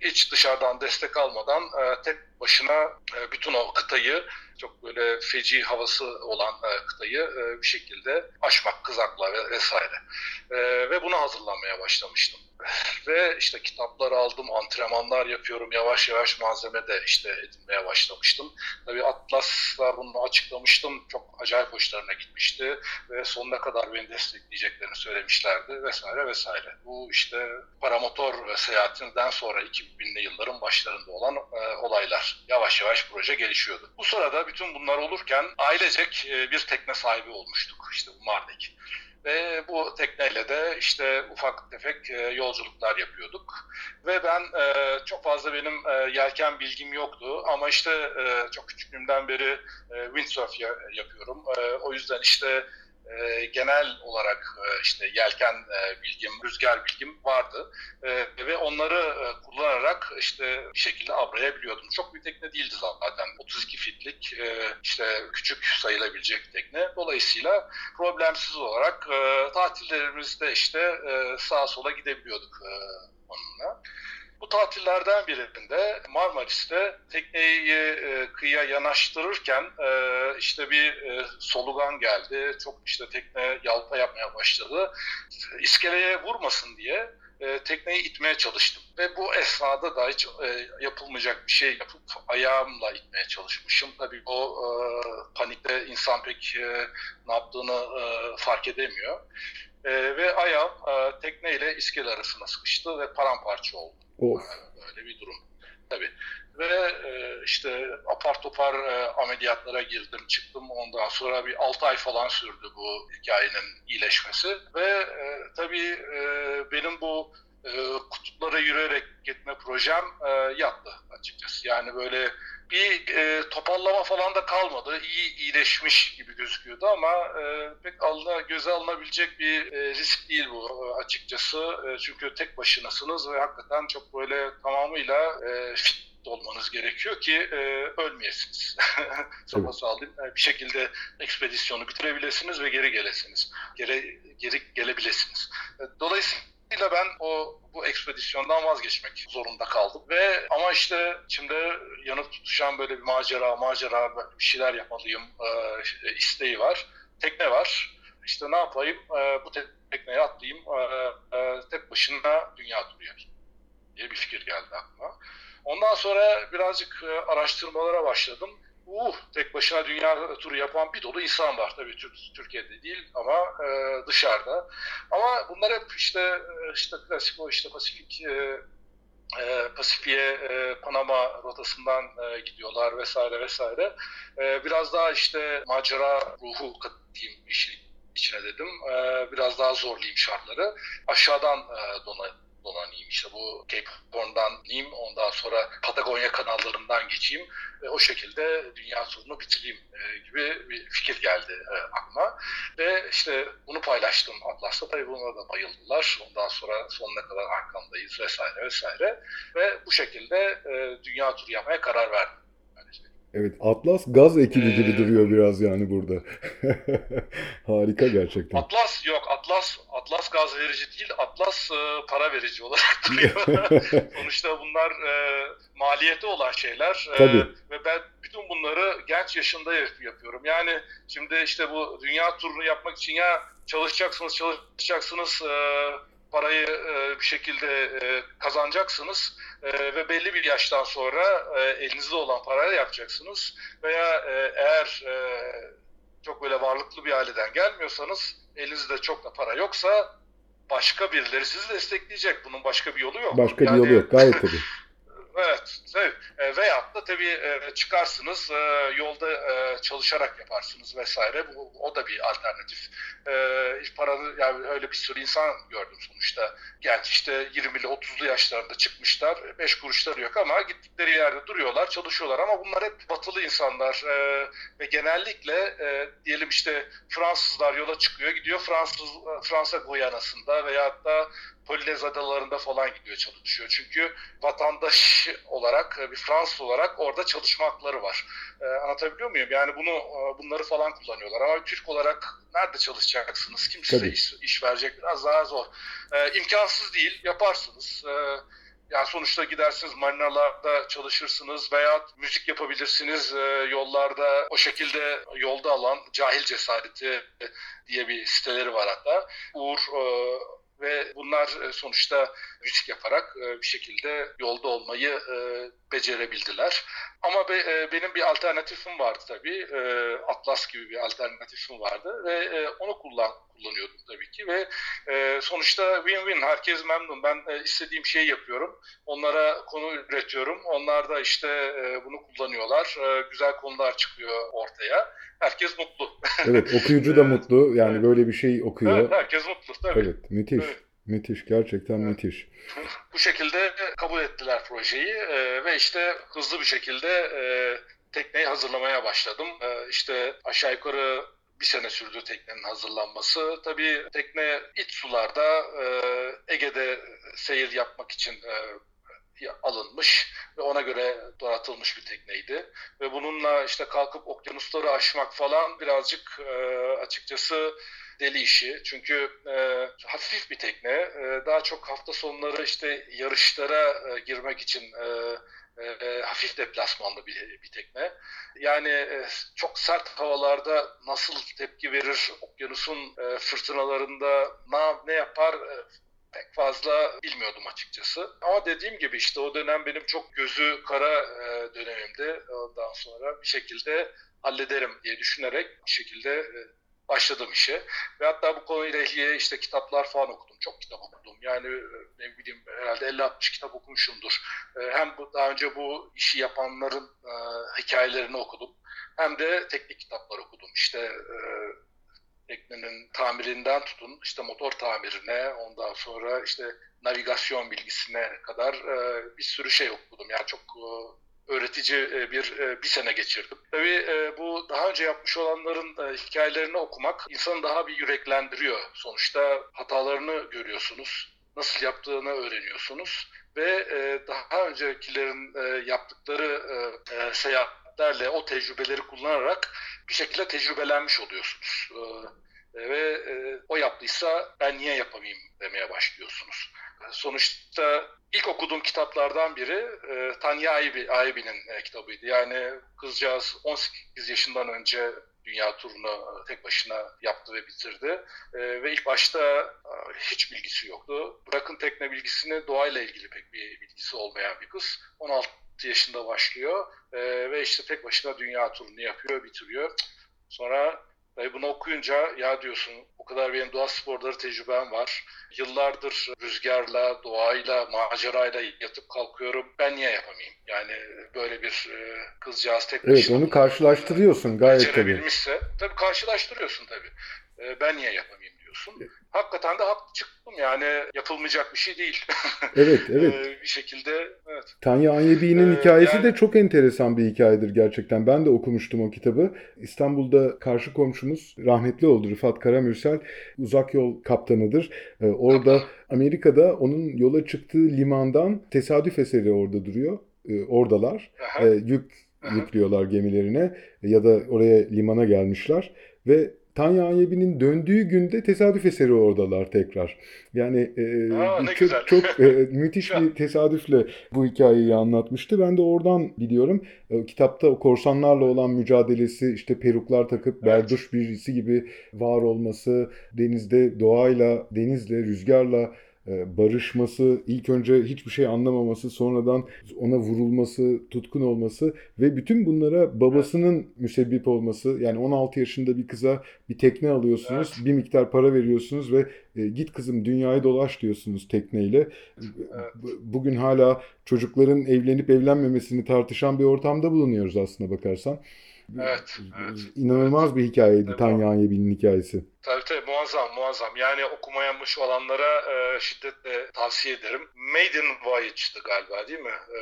hiç dışarıdan destek almadan tek başına bütün o kıtayı çok böyle feci havası olan e, kıtayı e, bir şekilde aşmak, kızakla ve vesaire. E, ve buna hazırlanmaya başlamıştım. Ve işte kitaplar aldım, antrenmanlar yapıyorum. Yavaş yavaş malzeme de işte edinmeye başlamıştım. Tabii Atlas'la bunu açıklamıştım. Çok acayip hoşlarına gitmişti. Ve sonuna kadar beni destekleyeceklerini söylemişlerdi vesaire vesaire. Bu işte paramotor seyahatinden sonra 2000'li yılların başlarında olan e, olaylar. Yavaş yavaş proje gelişiyordu. Bu sırada bütün bunlar olurken ailecek e, bir tekne sahibi olmuştuk. İşte bu Mardek. Ve bu tekneyle de işte ufak tefek e, yolculuklar yapıyorduk. Ve ben e, çok fazla benim yelken bilgim yoktu ama işte çok küçüklüğümden beri windsurf ya, yapıyorum. O yüzden işte e, genel olarak e, işte yelken e, bilgim, rüzgar bilgim vardı e, ve onları e, kullanarak işte bir şekilde avrayabiliyordum. Çok bir tekne değildi zaten. 32 fitlik e, işte küçük sayılabilecek tekne. Dolayısıyla problemsiz olarak e, tatillerimizde işte e, sağa sola gidebiliyorduk e, onunla. Bu tatillerden birinde Marmaris'te tekneyi e, kıyıya yanaştırırken e, işte bir e, solugan geldi. Çok işte tekne yalpa yapmaya başladı. İskeleye vurmasın diye e, tekneyi itmeye çalıştım. Ve bu esnada da hiç e, yapılmayacak bir şey yapıp ayağımla itmeye çalışmışım. Tabii o e, panikte insan pek e, ne yaptığını e, fark edemiyor. E, ve ayağım e, tekneyle iskele arasına sıkıştı ve paramparça oldu. Of. Böyle bir durum. Tabii. Ve e, işte apar topar e, ameliyatlara girdim çıktım. Ondan sonra bir 6 ay falan sürdü bu hikayenin iyileşmesi. Ve e, tabii benim bu e, kutuplara yürüyerek gitme projem e, yattı açıkçası. Yani böyle bir e, toparlama falan da kalmadı. İyi iyileşmiş gibi gözüküyordu ama e, pek alına, göze alınabilecek bir e, risk değil bu e, açıkçası. E, çünkü tek başınasınız ve hakikaten çok böyle tamamıyla e, fit olmanız gerekiyor ki e, ölmeyesiniz. Sopa sağlayayım. E, bir şekilde ekspedisyonu bitirebilirsiniz ve geri gelesiniz. Geri, geri gelebilirsiniz. E, dolayısıyla ben o bu ekspedisyondan vazgeçmek zorunda kaldım ve ama işte içimde yanıp tutuşan böyle bir macera, macera bir şeyler yapmalıyım e, isteği var. Tekne var. İşte ne yapayım? E, bu tekneye atlayayım. E, e, tek başına dünya turu yapayım diye bir fikir geldi aklıma. Ondan sonra birazcık e, araştırmalara başladım. Uh, tek başına dünya turu yapan bir dolu insan var tabii Türkiye'de değil ama e, dışarıda. Ama bunlar hep işte e, işte klasik o işte Pasifik e, e, Pasifik'e e, Panama rotasından e, gidiyorlar vesaire vesaire. E, biraz daha işte macera ruhu katayım işin içine dedim. E, biraz daha zorlayayım şartları. Aşağıdan e, donayım dolanayım işte bu Cape Horn'dan ineyim ondan sonra Patagonya kanallarından geçeyim ve o şekilde dünya turunu bitireyim e, gibi bir fikir geldi e, aklıma. Ve işte bunu paylaştım Atlas'ta. Tabii buna da bayıldılar. Ondan sonra sonuna kadar arkamdayız vesaire vesaire. Ve bu şekilde e, dünya turu yapmaya karar verdim. Evet Atlas gaz ekibi gibi ee, duruyor biraz yani burada. Harika gerçekten. Atlas yok Atlas Atlas gaz verici değil Atlas e, para verici olarak duruyor. Sonuçta bunlar e, maliyeti olan şeyler. E, Tabii. Ve ben bütün bunları genç yaşında yapıyorum. Yani şimdi işte bu dünya turunu yapmak için ya çalışacaksınız çalışacaksınız e, parayı e, bir şekilde e, kazanacaksınız e, ve belli bir yaştan sonra e, elinizde olan parayla yapacaksınız veya e, eğer e, çok böyle varlıklı bir aileden gelmiyorsanız elinizde çok da para yoksa başka birileri sizi destekleyecek. Bunun başka bir yolu yok. Başka yani, bir yolu yok gayet tabii. Evet, tabii. E, veyahut da tabii e, çıkarsınız, e, yolda e, çalışarak yaparsınız vesaire. Bu, o da bir alternatif. E, paranı, yani öyle bir sürü insan gördüm sonuçta. Genç işte 20'li 30'lu yaşlarında çıkmışlar. 5 kuruşları yok ama gittikleri yerde duruyorlar, çalışıyorlar. Ama bunlar hep batılı insanlar. E, ve genellikle e, diyelim işte Fransızlar yola çıkıyor, gidiyor Fransız Fransa Guyana'sında veyahut da Polynez adalarında falan gidiyor çalışıyor. Çünkü vatandaş olarak, bir Fransız olarak orada çalışma hakları var. Ee, anlatabiliyor muyum? Yani bunu e, bunları falan kullanıyorlar. Ama Türk olarak nerede çalışacaksınız? Kim size iş, iş verecek? Biraz daha zor. Ee, imkansız değil. Yaparsınız. Ee, yani sonuçta gidersiniz marinalarda çalışırsınız veya müzik yapabilirsiniz e, yollarda o şekilde yolda alan cahil cesareti diye bir siteleri var hatta. Uğur e, ve bunlar e, sonuçta müzik yaparak e, bir şekilde yolda olmayı e, becerebildiler. Ama benim bir alternatifim vardı tabii. Atlas gibi bir alternatifim vardı ve onu kullan kullanıyordum tabii ki ve sonuçta win-win herkes memnun. Ben istediğim şeyi yapıyorum. Onlara konu üretiyorum. Onlar da işte bunu kullanıyorlar. Güzel konular çıkıyor ortaya. Herkes mutlu. Evet okuyucu da mutlu. Yani evet. böyle bir şey okuyor. Evet, herkes mutlu tabii. Evet müthiş. Evet. Müthiş, gerçekten evet. müthiş. Bu şekilde kabul ettiler projeyi e, ve işte hızlı bir şekilde e, tekneyi hazırlamaya başladım. E, işte aşağı yukarı bir sene sürdü teknenin hazırlanması. Tabii tekne iç sularda e, Ege'de seyir yapmak için e, alınmış ve ona göre donatılmış bir tekneydi. Ve bununla işte kalkıp okyanusları aşmak falan birazcık e, açıkçası deli işi. Çünkü e, hafif bir tekne. E, daha çok hafta sonları işte yarışlara e, girmek için e, e, hafif deplasmanlı bir, bir tekne. Yani e, çok sert havalarda nasıl tepki verir, okyanusun e, fırtınalarında ne, ne yapar e, pek fazla bilmiyordum açıkçası. Ama dediğim gibi işte o dönem benim çok gözü kara e, dönemimdi. Ondan sonra bir şekilde hallederim diye düşünerek bir şekilde e, başladım işe. Ve hatta bu konuyla ilgili işte kitaplar falan okudum. Çok kitap okudum. Yani e, ne bileyim herhalde 50-60 kitap okumuşumdur. E, hem bu, daha önce bu işi yapanların e, hikayelerini okudum. Hem de teknik kitaplar okudum. İşte e, teknenin tamirinden tutun işte motor tamirine ondan sonra işte navigasyon bilgisine kadar e, bir sürü şey okudum. Yani çok e, öğretici e, bir e, bir sene geçirdim. Tabii e, bu daha önce yapmış olanların hikayelerini okumak insanı daha bir yüreklendiriyor. Sonuçta hatalarını görüyorsunuz, nasıl yaptığını öğreniyorsunuz ve daha öncekilerin yaptıkları seyahatlerle o tecrübeleri kullanarak bir şekilde tecrübelenmiş oluyorsunuz. Ve o yaptıysa ben niye yapamayayım demeye başlıyorsunuz. Sonuçta ilk okuduğum kitaplardan biri e, Tanya Aybi'nin e, kitabıydı. Yani kızcağız 18 yaşından önce dünya turunu tek başına yaptı ve bitirdi. E, ve ilk başta e, hiç bilgisi yoktu. Bırakın tekne bilgisini doğayla ilgili pek bir bilgisi olmayan bir kız. 16 yaşında başlıyor e, ve işte tek başına dünya turunu yapıyor, bitiriyor. Sonra Tabii bunu okuyunca ya diyorsun o kadar benim doğa sporları tecrübem var. Yıllardır rüzgarla, doğayla, macerayla yatıp kalkıyorum. Ben niye yapamayayım? Yani böyle bir e, kızcağız tek Evet onu karşılaştırıyorsun gayet tabii. Tabii karşılaştırıyorsun tabii. E, ben niye yapamayayım diyorsun. Hakikaten de haklı çıktım yani yapılmayacak bir şey değil. Evet evet. bir şekilde evet. Tanya Anyebi'nin ee, hikayesi yani... de çok enteresan bir hikayedir gerçekten. Ben de okumuştum o kitabı. İstanbul'da karşı komşumuz rahmetli oldu Rıfat Karamürsel. Uzak yol kaptanıdır. Ee, orada. Amerika'da onun yola çıktığı limandan tesadüf eseri orada duruyor. Ee, oradalar. Ee, yük Aha. yüklüyorlar gemilerine ya da oraya limana gelmişler ve Tanya Anyebi'nin döndüğü günde tesadüf eseri oradalar tekrar. Yani e, Aa, çok güzel. çok e, müthiş bir tesadüfle bu hikayeyi anlatmıştı. Ben de oradan biliyorum. E, kitapta o korsanlarla olan mücadelesi, işte peruklar takıp evet. berduş birisi gibi var olması, denizde doğayla, denizle, rüzgarla barışması, ilk önce hiçbir şey anlamaması, sonradan ona vurulması, tutkun olması ve bütün bunlara babasının müsebbip olması. Yani 16 yaşında bir kıza bir tekne alıyorsunuz, evet. bir miktar para veriyorsunuz ve e, git kızım dünyayı dolaş diyorsunuz tekneyle. Evet. Bugün hala çocukların evlenip evlenmemesini tartışan bir ortamda bulunuyoruz aslında bakarsan. Evet, evet. İnanılmaz bir hikayeydi Tanya Anyebil'in hikayesi. Tabii tabii muazzam muazzam. Yani okumayanmış olanlara e, şiddetle tavsiye ederim. Maiden Voyage'dı galiba değil mi? E,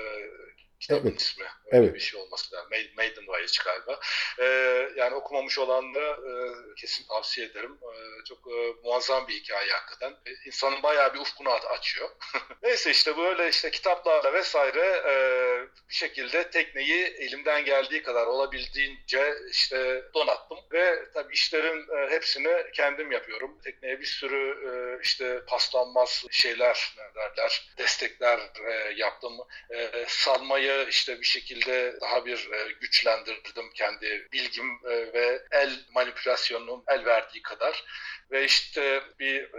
kitabın evet. ismi. Öyle evet. bir şey olması lazım. Maiden Voyage galiba. Ee, yani okumamış olanlara e, kesin tavsiye ederim. E, çok e, muazzam bir hikaye hakikaten. E, insanın bayağı bir ufkunu açıyor. Neyse işte böyle işte kitaplarla vesaire e, bir şekilde tekneyi elimden geldiği kadar olabildiğince işte donattım ve tabii işlerin e, hepsini kendim yapıyorum. Tekneye bir sürü e, işte paslanmaz şeyler derler destekler e, yaptım. Salmayı işte bir şekilde daha bir güçlendirdim kendi bilgim ve el manipülasyonunun el verdiği kadar. Ve işte bir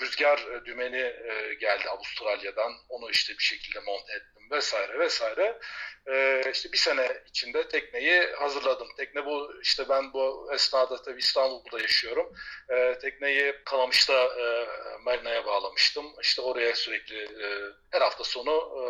rüzgar dümeni e, geldi Avustralya'dan. Onu işte bir şekilde monte ettim vesaire vesaire. E, işte bir sene içinde tekneyi hazırladım. Tekne bu işte ben bu esnada tabii İstanbul'da yaşıyorum. E, tekneyi Kalamış'ta e, marinaya bağlamıştım. İşte oraya sürekli e, her hafta sonu e,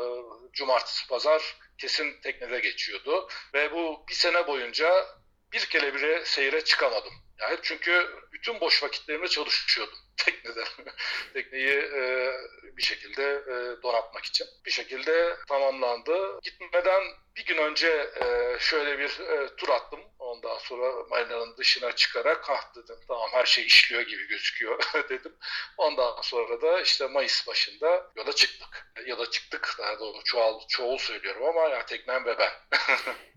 cumartesi pazar kesin teknede geçiyordu. Ve bu bir sene boyunca bir kere bile seyre çıkamadım. Yani çünkü bütün boş vakitlerimde çalışıyordum teknede. Tekneyi e, bir şekilde e, donatmak için. Bir şekilde tamamlandı. Gitmeden bir gün önce e, şöyle bir e, tur attım. Ondan sonra marinanın dışına çıkarak ha dedim tamam her şey işliyor gibi gözüküyor dedim. Ondan sonra da işte Mayıs başında yola çıktık. Yola çıktık daha doğru çoğul, çoğul söylüyorum ama ya teknem ve ben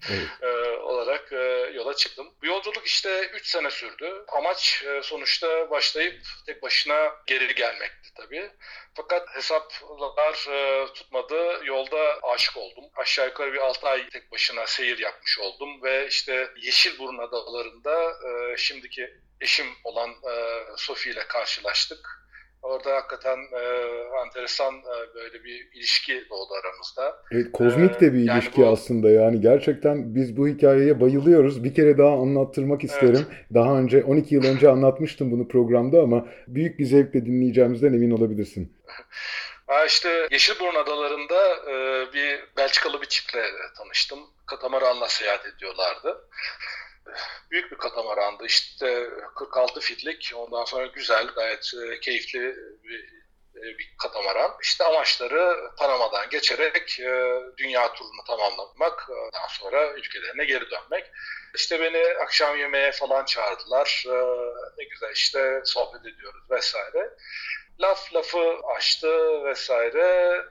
evet. e, olarak e, yola çıktım. Bu yolculuk işte 3 sene sürdü. Amaç e, sonuçta başlayıp tek başına geri gelmekti tabii. Fakat hesaplar e, tutmadı. Yolda aşık oldum. Aşağı yukarı bir 6 ay tek başına seyir yapmış oldum ve işte Yeşilburun adalarında e, şimdiki eşim olan e, Sophie ile karşılaştık. Orada hakikaten e, enteresan e, böyle bir ilişki doğdu aramızda. Evet, kozmik de bir ee, ilişki yani bu... aslında yani gerçekten biz bu hikayeye bayılıyoruz. Bir kere daha anlattırmak isterim. Evet. Daha önce 12 yıl önce anlatmıştım bunu programda ama büyük bir zevkle dinleyeceğimizden emin olabilirsin. Ha işte Yeşilburun adalarında e, bir Belçikalı bir çiftle tanıştım. Katamaranla seyahat ediyorlardı büyük bir katamarandı. İşte 46 fitlik, ondan sonra güzel, gayet e, keyifli bir, e, bir katamaran. İşte amaçları Panama'dan geçerek e, dünya turunu tamamlamak, daha sonra ülkelerine geri dönmek. İşte beni akşam yemeğe falan çağırdılar. Ne güzel işte sohbet ediyoruz vesaire. Laf lafı açtı vesaire.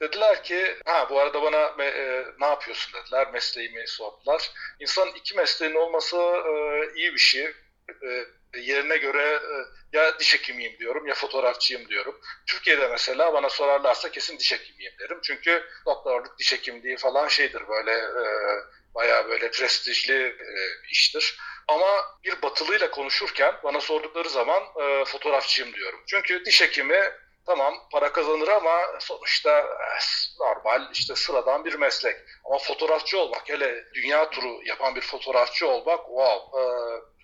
Dediler ki ha bu arada bana e, ne yapıyorsun dediler. Mesleğimi sordular. İnsanın iki mesleğin olması e, iyi bir şey. E, yerine göre e, ya diş hekimiyim diyorum ya fotoğrafçıyım diyorum. Türkiye'de mesela bana sorarlarsa kesin diş hekimiyim derim. Çünkü doktorluk, diş hekimliği falan şeydir böyle e, bayağı böyle prestijli e, iştir. Ama bir batılıyla konuşurken bana sordukları zaman e, fotoğrafçıyım diyorum. Çünkü diş hekimi tamam para kazanır ama sonuçta eh, normal işte sıradan bir meslek. Ama fotoğrafçı olmak hele dünya turu yapan bir fotoğrafçı olmak wow e,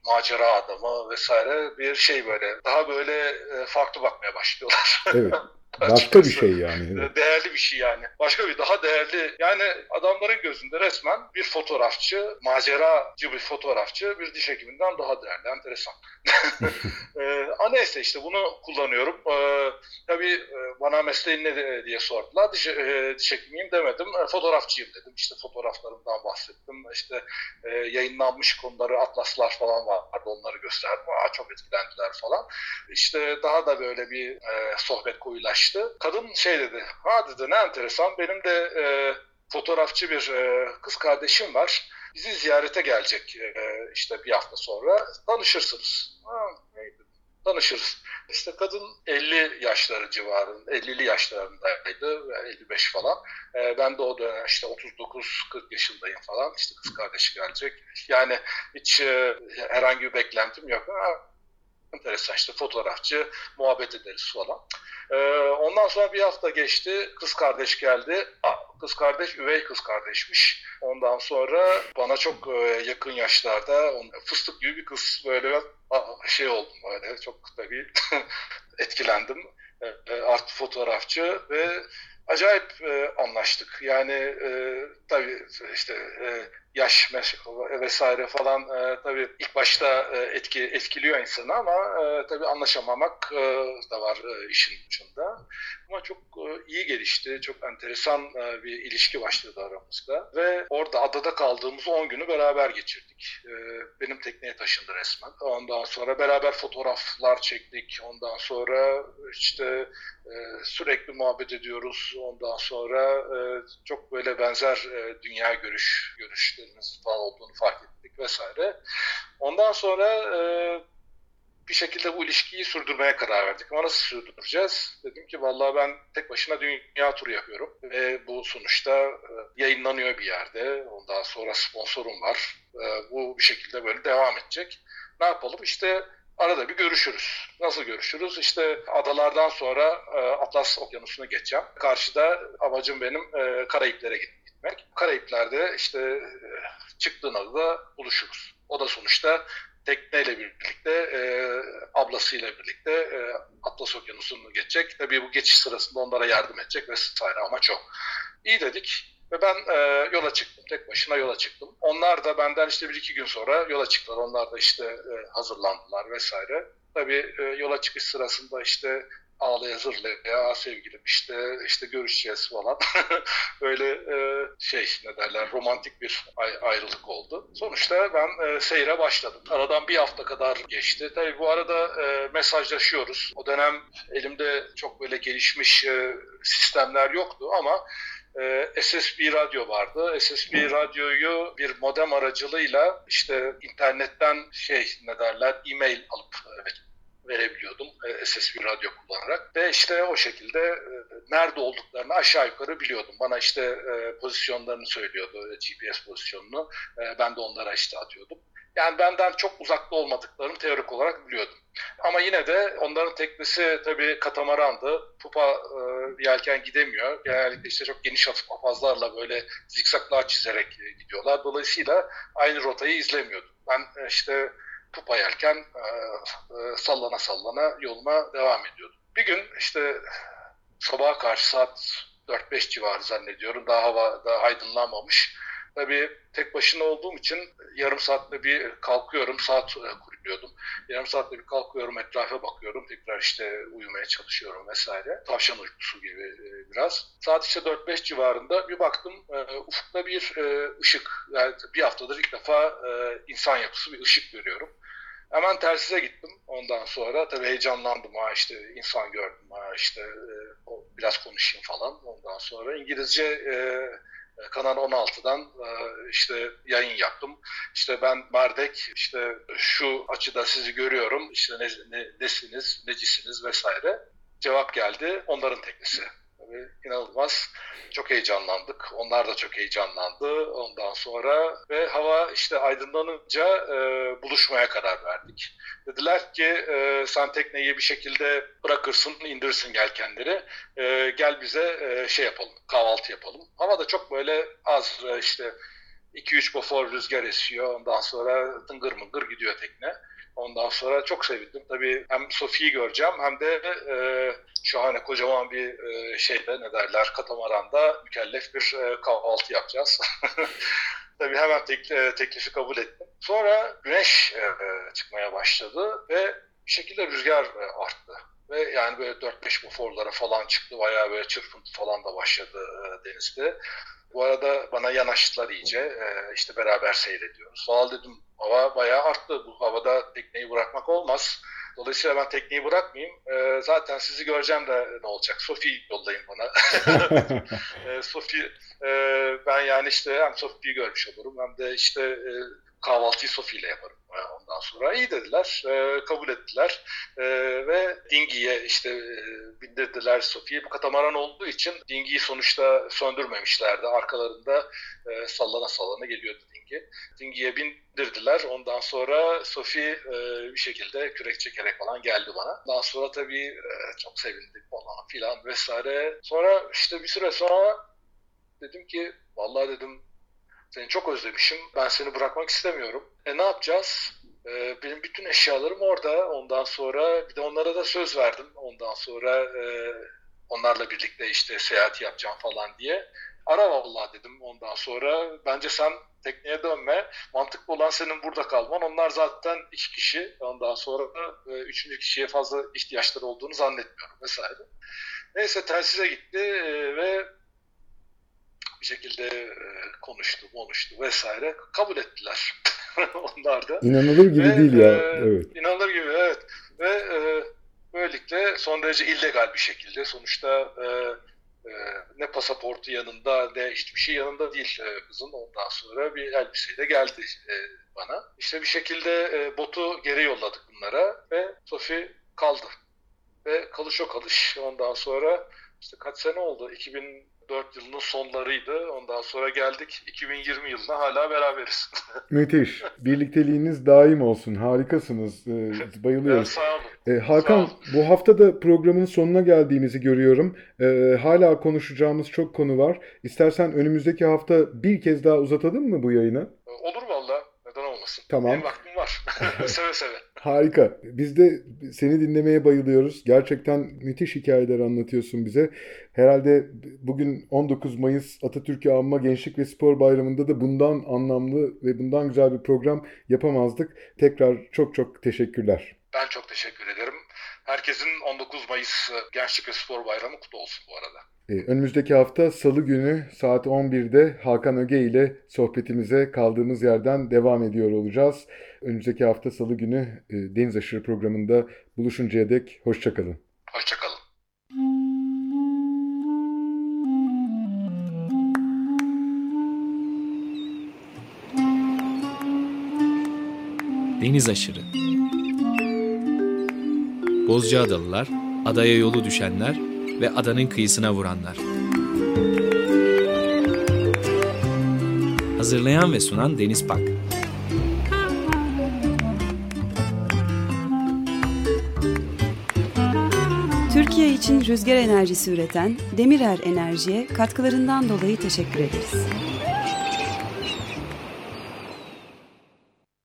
macera adamı vesaire bir şey böyle. Daha böyle e, farklı bakmaya başlıyorlar. Evet. Başka bir şey yani. Evet. Değerli bir şey yani. Başka bir daha değerli. Yani adamların gözünde resmen bir fotoğrafçı, maceracı bir fotoğrafçı bir diş hekiminden daha değerli. Enteresan. ee, neyse işte bunu kullanıyorum. Ee, tabii e, bana mesleğin ne diye sordular. Diş, e, diş hekimiyim demedim. E, fotoğrafçıyım dedim. İşte fotoğraflarımdan bahsettim. İşte e, yayınlanmış konuları, atlaslar falan vardı. Onları gösterdim. Aa, çok etkilendiler falan. İşte daha da böyle bir e, sohbet koyulaştı. Kadın şey dedi. Ha dedi ne enteresan. Benim de e, fotoğrafçı bir e, kız kardeşim var bizi ziyarete gelecek e, işte bir hafta sonra. Tanışırsınız. Ha, tanışırız. İşte kadın 50 yaşları civarında, 50'li yaşlarındaydı, 55 falan. E, ben de o dönem işte 39-40 yaşındayım falan. İşte kız kardeşi gelecek. Yani hiç e, herhangi bir beklentim yok. Enteresan işte fotoğrafçı, muhabbet ederiz falan. Ee, ondan sonra bir hafta geçti, kız kardeş geldi. Kız kardeş üvey kız kardeşmiş. Ondan sonra bana çok e, yakın yaşlarda fıstık gibi bir kız böyle şey oldum böyle çok tabii etkilendim. E, art fotoğrafçı ve acayip e, anlaştık. Yani e, tabii işte e, yaş vesaire falan e, tabii ilk başta e, etki etkiliyor insanı ama e, tabii anlaşamamak e, da var e, işin ucunda. Ama çok e, iyi gelişti. Çok enteresan e, bir ilişki başladı aramızda. Ve orada adada kaldığımız 10 günü beraber geçirdik. E, benim tekneye taşındı resmen. Ondan sonra beraber fotoğraflar çektik. Ondan sonra işte e, sürekli muhabbet ediyoruz. Ondan sonra e, çok böyle benzer e, dünya görüş görüşlerimiz falan olduğunu fark ettik vesaire. Ondan sonra e, bir şekilde bu ilişkiyi sürdürmeye karar verdik. Ama nasıl sürdüreceğiz? Dedim ki vallahi ben tek başına dünya turu yapıyorum. Ve bu sonuçta e, yayınlanıyor bir yerde. Ondan sonra sponsorum var. E, bu bir şekilde böyle devam edecek. Ne yapalım? İşte arada bir görüşürüz. Nasıl görüşürüz? İşte adalardan sonra e, Atlas Okyanusu'na geçeceğim. Karşıda amacım benim Karayiplere gitmek. Karayipler'de işte çıktığında da buluşuruz. O da sonuçta tekneyle birlikte, e, ablasıyla birlikte e, Atlas Okyanusu'nu geçecek. Tabii bu geçiş sırasında onlara yardım edecek vesaire ama çok. İyi dedik ve ben e, yola çıktım. Tek başına yola çıktım. Onlar da benden işte bir iki gün sonra yola çıktılar. Onlar da işte e, hazırlandılar vesaire. Tabii e, yola çıkış sırasında işte ağlaya zırlaya sevgilim işte işte görüşeceğiz falan. Böyle e, şey ne derler romantik bir ay- ayrılık oldu. Sonuçta ben e, seyre başladım. Aradan bir hafta kadar geçti. Tabii bu arada e, mesajlaşıyoruz. O dönem elimde çok böyle gelişmiş e, sistemler yoktu ama e, SSB radyo vardı. SSB radyoyu bir modem aracılığıyla işte internetten şey ne derler e-mail alıp evet, verebiliyordum e, SSB radyo kullanarak ve işte o şekilde e, nerede olduklarını aşağı yukarı biliyordum. Bana işte e, pozisyonlarını söylüyordu, GPS pozisyonunu. Ben de onlara işte atıyordum. Yani benden çok uzakta olmadıklarını teorik olarak biliyordum. Ama yine de onların teknesi tabii katamarandı. Pupa e, yelken gidemiyor. Genellikle işte çok geniş apazlarla böyle zikzaklar çizerek gidiyorlar. Dolayısıyla aynı rotayı izlemiyordum. Ben işte pupa yerken e, e, sallana sallana yoluma devam ediyordum. Bir gün işte sabaha karşı saat 4-5 civarı zannediyorum. Daha hava daha aydınlanmamış. Tabii tek başına olduğum için yarım saatte bir kalkıyorum, saat e, kuruyordum. Yarım saatte bir kalkıyorum, etrafa bakıyorum, tekrar işte uyumaya çalışıyorum vesaire. Tavşan uykusu gibi e, biraz. Saat işte 4-5 civarında bir baktım e, ufukta bir ışık. Yani bir haftadır ilk defa insan yapısı bir ışık görüyorum. Hemen tersize gittim. Ondan sonra tabii heyecanlandım. Ha işte insan gördüm. Ha işte e, biraz konuşayım falan. Ondan sonra İngilizce e, Kanal 16'dan e, işte yayın yaptım. İşte ben Mardek, işte şu açıda sizi görüyorum. İşte ne, ne, nesiniz, necisiniz vesaire. Cevap geldi. Onların teknisi. İnanılmaz. Çok heyecanlandık. Onlar da çok heyecanlandı ondan sonra ve hava işte aydınlanınca e, buluşmaya karar verdik. Dediler ki e, sen tekneyi bir şekilde bırakırsın, indirsin gelkenleri. E, gel bize e, şey yapalım, kahvaltı yapalım. Hava da çok böyle az e, işte 2-3 bofor rüzgar esiyor. Ondan sonra tıngır mıngır gidiyor tekne. Ondan sonra çok sevindim. Tabii hem Sofi'yi göreceğim hem de e, şahane kocaman bir e, şeyde ne derler katamaranda mükellef bir e, kahvaltı yapacağız. Tabii hemen tek, e, teklifi kabul ettim. Sonra güneş e, çıkmaya başladı ve bir şekilde rüzgar e, arttı. Ve yani böyle 4-5 buforlara falan çıktı. Bayağı böyle çırpıntı falan da başladı e, denizde. Bu arada bana yanaştılar iyice. E, işte beraber seyrediyoruz. Valla dedim hava bayağı arttı. Bu havada tekneyi bırakmak olmaz. Dolayısıyla ben tekneyi bırakmayayım. E, zaten sizi göreceğim de ne olacak? Sofi yollayın bana. e, Sofi e, ben yani işte hem Sofi'yi görmüş olurum hem de işte e, kahvaltıyı Sofi ile yaparım. Ondan sonra iyi dediler, e, kabul ettiler e, ve dingiye işte e, bindirdiler Sofi'yi. Bu katamaran olduğu için dingiyi sonuçta söndürmemişlerdi. Arkalarında sallana sallana geliyordu dingi. Dingiye bindirdiler. Ondan sonra Sofi bir şekilde kürek çekerek falan geldi bana. Ondan sonra tabii çok sevindik falan filan vesaire. Sonra işte bir süre sonra dedim ki vallahi dedim seni çok özlemişim. Ben seni bırakmak istemiyorum. E ne yapacağız? E, benim bütün eşyalarım orada. Ondan sonra bir de onlara da söz verdim. Ondan sonra e, onlarla birlikte işte seyahat yapacağım falan diye. Ara vallahi dedim ondan sonra. Bence sen tekneye dönme. Mantıklı olan senin burada kalman. Onlar zaten iki kişi. Ondan sonra e, üçüncü kişiye fazla ihtiyaçları olduğunu zannetmiyorum vesaire. Neyse telsize gitti e, ve bir şekilde e, konuştu, konuştu vesaire. Kabul ettiler. Onlar da. İnanılır gibi Ve, değil ya. e, Evet. İnanılır gibi evet. Ve e, böylelikle son derece illegal bir şekilde sonuçta e, e, ne pasaportu yanında ne hiçbir şey yanında değil e, kızın. Ondan sonra bir elbiseyle geldi e, bana. İşte bir şekilde e, botu geri yolladık bunlara ve Sofi kaldı. Ve kalış o kalış. Ondan sonra işte kaç sene oldu? 2004 yılının sonlarıydı. Ondan sonra geldik 2020 yılına hala beraberiz. Müthiş. Birlikteliğiniz daim olsun. Harikasınız. Ee, Evet, bayılıyoruz. sağ olun. Ee, Hakan, Sağ ol. bu hafta da programın sonuna geldiğimizi görüyorum. Ee, hala konuşacağımız çok konu var. İstersen önümüzdeki hafta bir kez daha uzatalım mı bu yayını? Olur valla. Neden olmasın? Tamam. Benim vaktim var. seve seve. Harika. Biz de seni dinlemeye bayılıyoruz. Gerçekten müthiş hikayeler anlatıyorsun bize. Herhalde bugün 19 Mayıs Atatürk'ü Anma Gençlik ve Spor Bayramı'nda da bundan anlamlı ve bundan güzel bir program yapamazdık. Tekrar çok çok teşekkürler. Ben çok teşekkür ederim. Herkesin 19 Mayıs Gençlik ve Spor Bayramı kutlu olsun bu arada. Ee, önümüzdeki hafta Salı günü saat 11'de Hakan Öge ile sohbetimize kaldığımız yerden devam ediyor olacağız. Önümüzdeki hafta Salı günü e, Deniz Aşırı programında buluşuncaya dek hoşçakalın. Hoşçakalın. Deniz aşırı. Bozcaadalılar, adaya yolu düşenler ve adanın kıyısına vuranlar. Hazırlayan ve sunan Deniz Pak. Türkiye için rüzgar enerjisi üreten Demirer Enerji'ye katkılarından dolayı teşekkür ederiz.